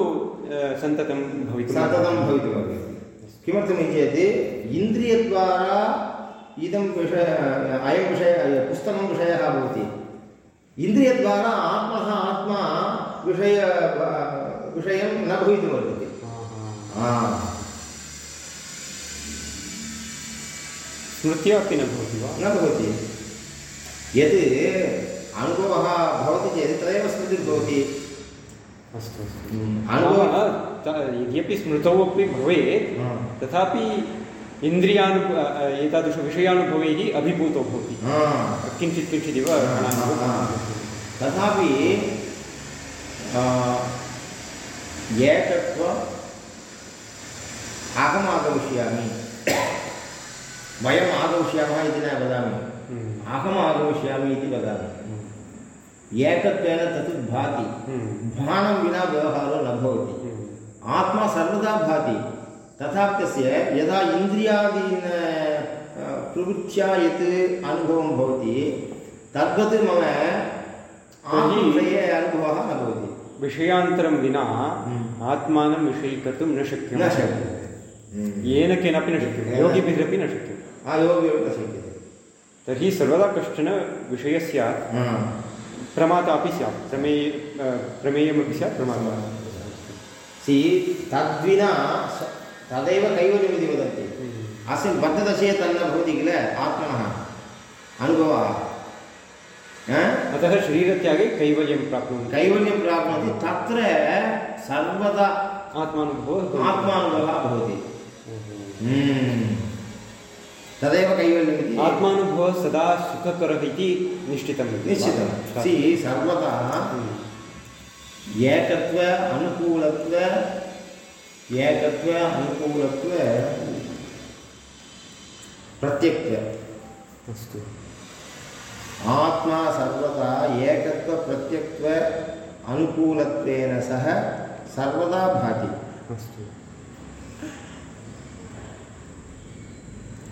सन्ततं भवितुं सततं भवितुमर्हति किमर्थमिति चेत् इन्द्रियद्वारा इदं विषय अयं विषयः पुस्तकं विषयः भवति। इन्द्रियद्वारा आत्मनः आत्मा विषय विषयं न भवितुमर्हति हा, हा। आ, स्मृत्या अपि न भवति वा? न भवति। यत् अनुभवः भवति चेत् तदेव स्मृतिर्भवति अस्तु अस्तु। अनुभवः यद्यपि स्मृतौ अपि भवेत् तथापि इन्द्रियानु एतादृशविषयानुभवैः अभिभूतो भवति। किञ्चित् किञ्चिदिव। तथापि एकत्व अहम् आगमिष्यामि वयम् आगमिष्यामः इति न वदामि। हम्म, अहम् आगमिष्यामि इति वदामि। हम्म, एकत्वेन तत् भाति। हम्म, भानं विना व्यवहारो न भवति। आत्मा सर्वदा भाति। तथापि तस्य यदा इन्द्रियादीन प्रवृत्त्या यत् अनुभवं भवति तद्वत् मम आत्मविषये अनुभवः न भवति। विषयान्तरं विना हम्म। आत्मानं विषयीकर्तुं न शक्यं न शक्यते। येन केनापि न शक्यं येन- योगिभिरपि न शक्यं आयोगे न शक्यते। तर्हि सर्वदा कश्चन विषयः स्यात् प्रमाता अपि स्यात् प्रमेय प्रमेयमपि स्यात् प्रमाता सि तद्विना तदेव कैवल्यमिति वदन्ति। अस्मिन् बद्धदशे तन्न भवति किल? आत्मनः। अनुभवः? अतः शरीरत्यागे कैवल्यं प्राप्नुवन्ति कैवल्यं प्राप्नोति। तत्र सर्वदा आत्मानुभवः। आत्मानुभवः भवति। हम्म। तदेव कैवल्यमिति। आत्मानुभवः सदा सुखकरः इति निश्चितं निश्चितं सर्वदा हम्म। एकत्व अनुकूलत्व एकत्व अनुकूलत्व प्रत्यक्त्व अस्तु। आत्मा सर्वदा एकत्व प्रत्यक्त्व अनुकूलत्वेन सह सर्वदा भाति। अस्तु।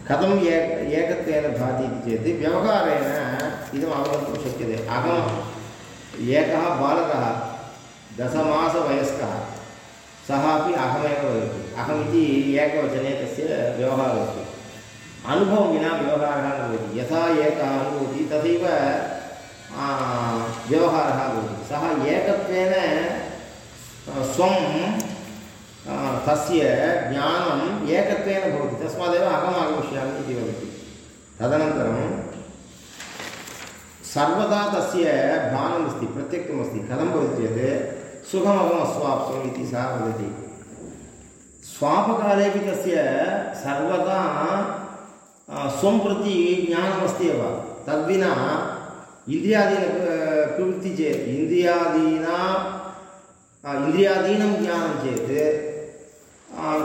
कथम् एक एकत्वेन भाति इति चेत् व्यवहारेण इदम् अवगन्तुं शक्यते। अहम् एकः बालकः दशमासवयस्कः। सः अपि अहमेव वदति। अहमिति एकवचने तस्य व्यवहारः अस्ति अनुभवं विना व्यवहारः न भवति। यथा एकः अनुभवति, तथैव व्यवहारः भवति। सः एकत्वेन स्वं तस्य ज्ञानम् एकत्वेन भवति। तस्मादेव अहम् इति वदति। तदनन्तरं सर्वदा तस्य भानमस्ति, प्रत्यक्षमस्ति। कथं भवति चेत् सुखमहमस्वाप्सम् इति सः वदति स्वापकालेपि तस्य सर्वदा स्वं प्रति ज्ञानमस्ति एव। तद्विना इन्द्रियादीन प्रवृत्ति चेत्, इन्द्रियादीना इन्द्रियादीनं ज्ञानं चेत्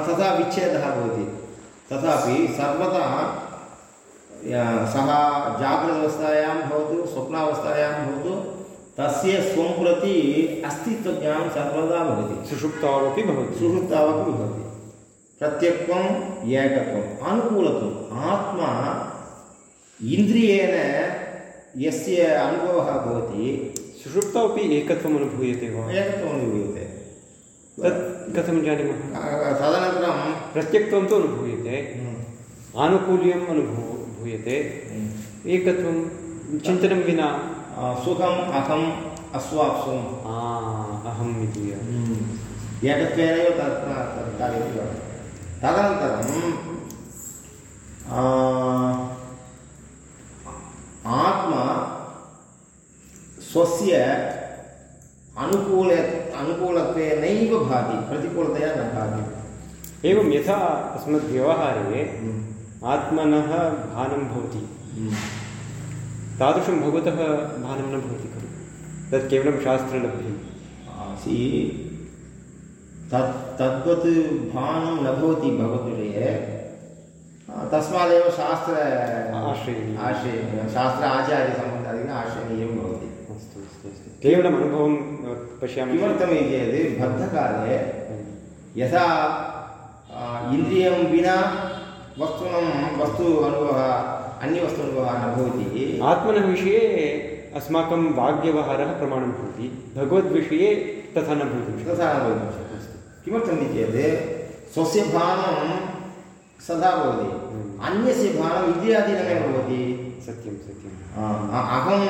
तथा विच्छेदः तथापि सर्वदा सः जाग्रदवस्थायां भवतु, स्वप्नावस्थायां भवतु तस्य स्वं प्रति अस्तित्वज्ञानं सर्वदा भवति। सुषुप्तावपि भवति। सुहृत्तावपि भवति। प्रत्यक्त्वम् एकत्वम् अनुकूलत्वम् आत्मा इन्द्रियेण यस्य अनुभवः भवति सुषुप्तावपि एकत्वम् अनुभूयते वा? एकत्वम् अनुभूयते। तत् कथं जानीमः? तदनन्तरं प्रत्यक्त्वं तु अनुभूयते। आनुकूल्यम् अनुभूयते। एकत्वं चिन्तनं विना सुखम् अहम् अस्वाप्सुम्। अहम् इति। कार्यं आ, आत्मा स्वस्य अनुकूल अनुकूलत्वेनैव भाति प्रतिकूलतया न भाति। एवं यथा अस्मद्व्यवहारे आत्मनः भानं भवति। तादृशं भगवतः भानं न भवति खलु। तत् केवलं शास्त्रलभ्यं सि तत् तद्वत् भानं न भवति भगवद्विषये तस्मादेव शास्त्र आश्रयणीयम्। आश्रयणीयं शास्त्र आचार्यसम्बन्धादिकम् आश्रयणीयं भवति। अस्तु अस्तु अस्तु। केवलम् अनुभवं पश्यामि। किमर्थमिति चेत् बद्धकाले यथा इन्द्रियं विना वस्तूनां वस्तु अनुभवः अन्यवस्तु अनुभवः न भवति आत्मनः विषये अस्माकं वाग्व्यवहारः प्रमाणं भवति। भगवद्विषये तथा न भवितुं तथा न भवितुं शक्यते। किमर्थमिति चेत् स्वस्य भानं सदा भवति। हम्म। अन्यस्य भानम् इन्द्रियाधीनमेव भवति। सत्यं सत्यं। आ, अहं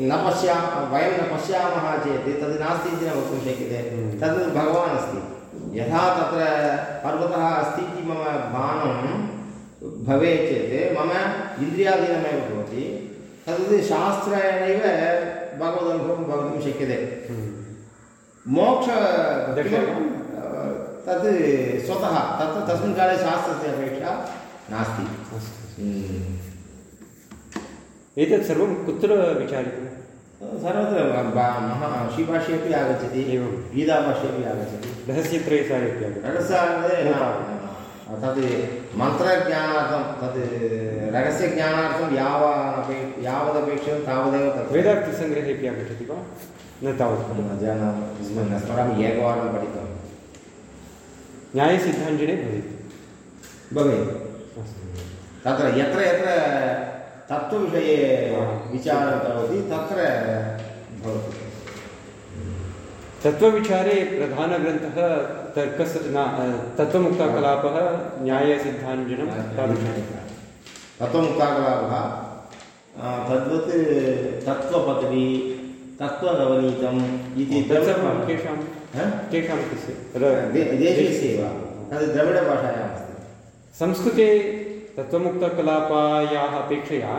न पश्या वयं न पश्यामः चेत् तद् नास्ति इति न वक्तुं शक्यते। हम्म। तद् भगवान् अस्ति। यथा तत्र पर्वतः अस्ति इति मम भानं भवेत् चेत् मम इन्द्रियाधीनमेव भवति। तद् शास्त्रेणैव भगवदनुभवं भवितुं शक्यते। मोक्ष दर्शनं? तत् स्वतः। तत् तस्मिन् काले शास्त्रस्य अपेक्षा नास्ति। हम्म। एतत् सर्वं कुत्र विचारितं? सर्वत्र ब- ब- महा श्रीभाष्ये अपि आगच्छति। एवं। गीताभाष्ये अपि आगच्छति। रहस्यत्रयसारे अपि न- तावत्। तद् मन्त्रज्ञानार्थं तद् रहस्यज्ञानार्थं यावदपे यावदपेक्षितं तावदेव तत् वेदार्थसङ्ग्रहे अपि आगच्छति वा? न तावत् न जानामि न स्मरामि एकवारं पठितं न्यायसिद्धाञ्जने भवेत्। भवेत्। तत्र यत्र यत्र तत्त्वविषये विचारं करोति तत्र भवति। तत्त्वविचारे प्रधानग्रन्थः तर्कस न तत्त्वमुक्ताकलापः न्यायसिद्धाञ्जनं तादृशं तत्त्वमुक्ताकलापः तद्वत् तत्त्वपदवी तत्त्वनवनीतम् इति तत्सर्वं केषां हा? केषां तस्य दे- देशीयस्य एव तद् द्रविडभाषायाम् अस्ति संस्कृते तत्त्वमुक्तकलापायाः अपेक्षया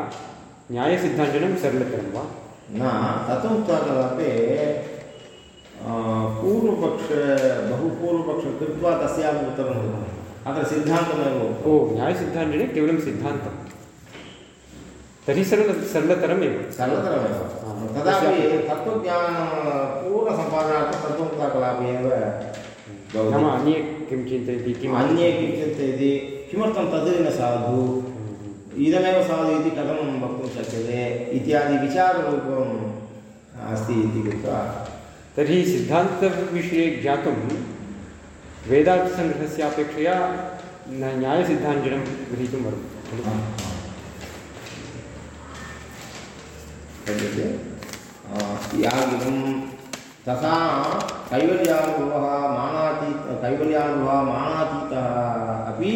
न्यायसिद्धान्तनं सरलतरं वा? न तत्त्वमुक्तकलापे पूर्वपक्ष बहु पूर्वपक्षं कृत्वा तस्याम् उत्तरं ददामि अत्र सिद्धान्तमेव। ओ न्यायसिद्धान्तने केवलं सिद्धान्तं तर्हि सरल सरलतरमेव सरलतरमेव तदापि तत्त्वज्ञानं पूर्णसम्पादनार्थं एव नाम अन्ये किं चिन्तयति किम् अन्ये किं चिन्तयति किमर्थं तद् न साधु इदमेव साधु इति कथं वक्तुं शक्यते इत्यादि विचाररूपम् अस्ति इति कृत्वा तर्हि सिद्धान्तविषये ज्ञातुं वेदार्थसङ्ग्रहस्य अपेक्षया न न्यायसिद्धान्तनं गृहीतुं वरं पद्यते यागिनं तथा कैवल्यानुभवः मानातीत कैवल्यानुभवः मानातीतः अपि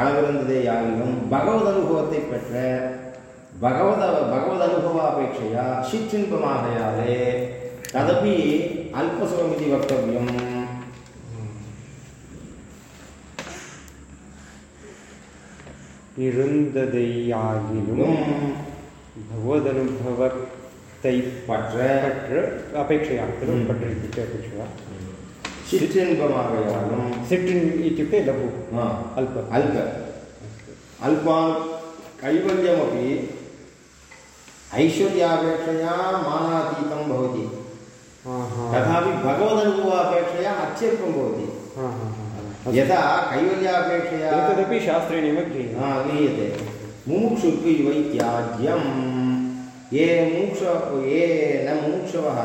அளவிருந்ததே யாகிலும் பகவத் அனுபவத்தை பெற்ற பகவத பகவத் அனுபவ அபேட்சையா சிற்றின்பமாகையாலே तदपि अल्पस्वरमिति वक्तव्यम्। इरुन्ददैयागिलुं भवदनुभवर्तै पट्र पट्र अपेक्षया खलु हम्म। पट्र इत्युक्ते अपेक्षया। सिट्रिन्बमागयालं सिट्रिन् इत्युक्ते लघु। अल्प। अल्प। अल्पा कैवल्यमपि ऐश्वर्यापेक्षया मानातीतं भवति। तथापि भगवदनुभवापेक्षया अत्यल्पं भवति। यथा कैवल्यापेक्षया एतदपि शास्त्रेणैव गृह्यते मुमुक्षुर्पि ये मुमुक्ष ये न मुमुक्षवः।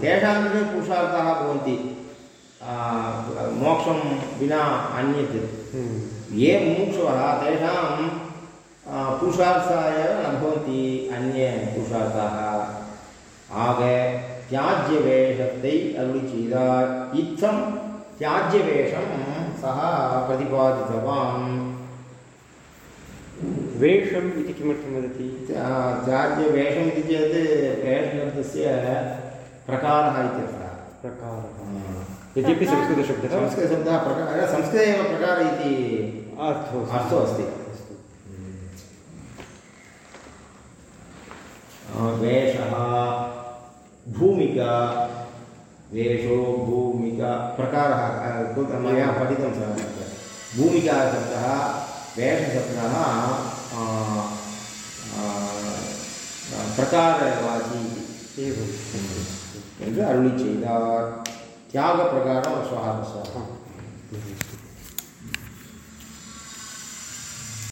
तेषां कृते पुरुषार्थाः भवन्ति मोक्षं विना अन्यत्। ये मुमुक्षवः तेषां आ, पुरुषार्थाय न भवन्ति अन्ये पुरुषार्थाः ஆக தியாஜ்ய வேஷத்தை அருளி செய்தார் இத்தம் தியாஜ்ய வேஷம் சः प्रतिपादितवान् वेषम् इति किमर्थं वदति त्या- त्याज्यवेषम् इति चेत् वेषशब्दस्य प्रकारः इत्यर्थः प्रकारः यद्यपि संस्कृतशब्दः संस्कृतशब्दः प्रकारः संस्कृते एव प्रकार इति अर्थो अर्थो अस्ति वेषः भूमिका वेषो भूमिका प्रकारः अ, कुत्र मया पठितं सः तत्र भूमिका शब्दः वेषशब्दः अ, अ, प्रकारवाची इति एवं என்று அருளி செய்தார் தியாக பிரகாரம் ஸ்வஹாரஸ்வா हा।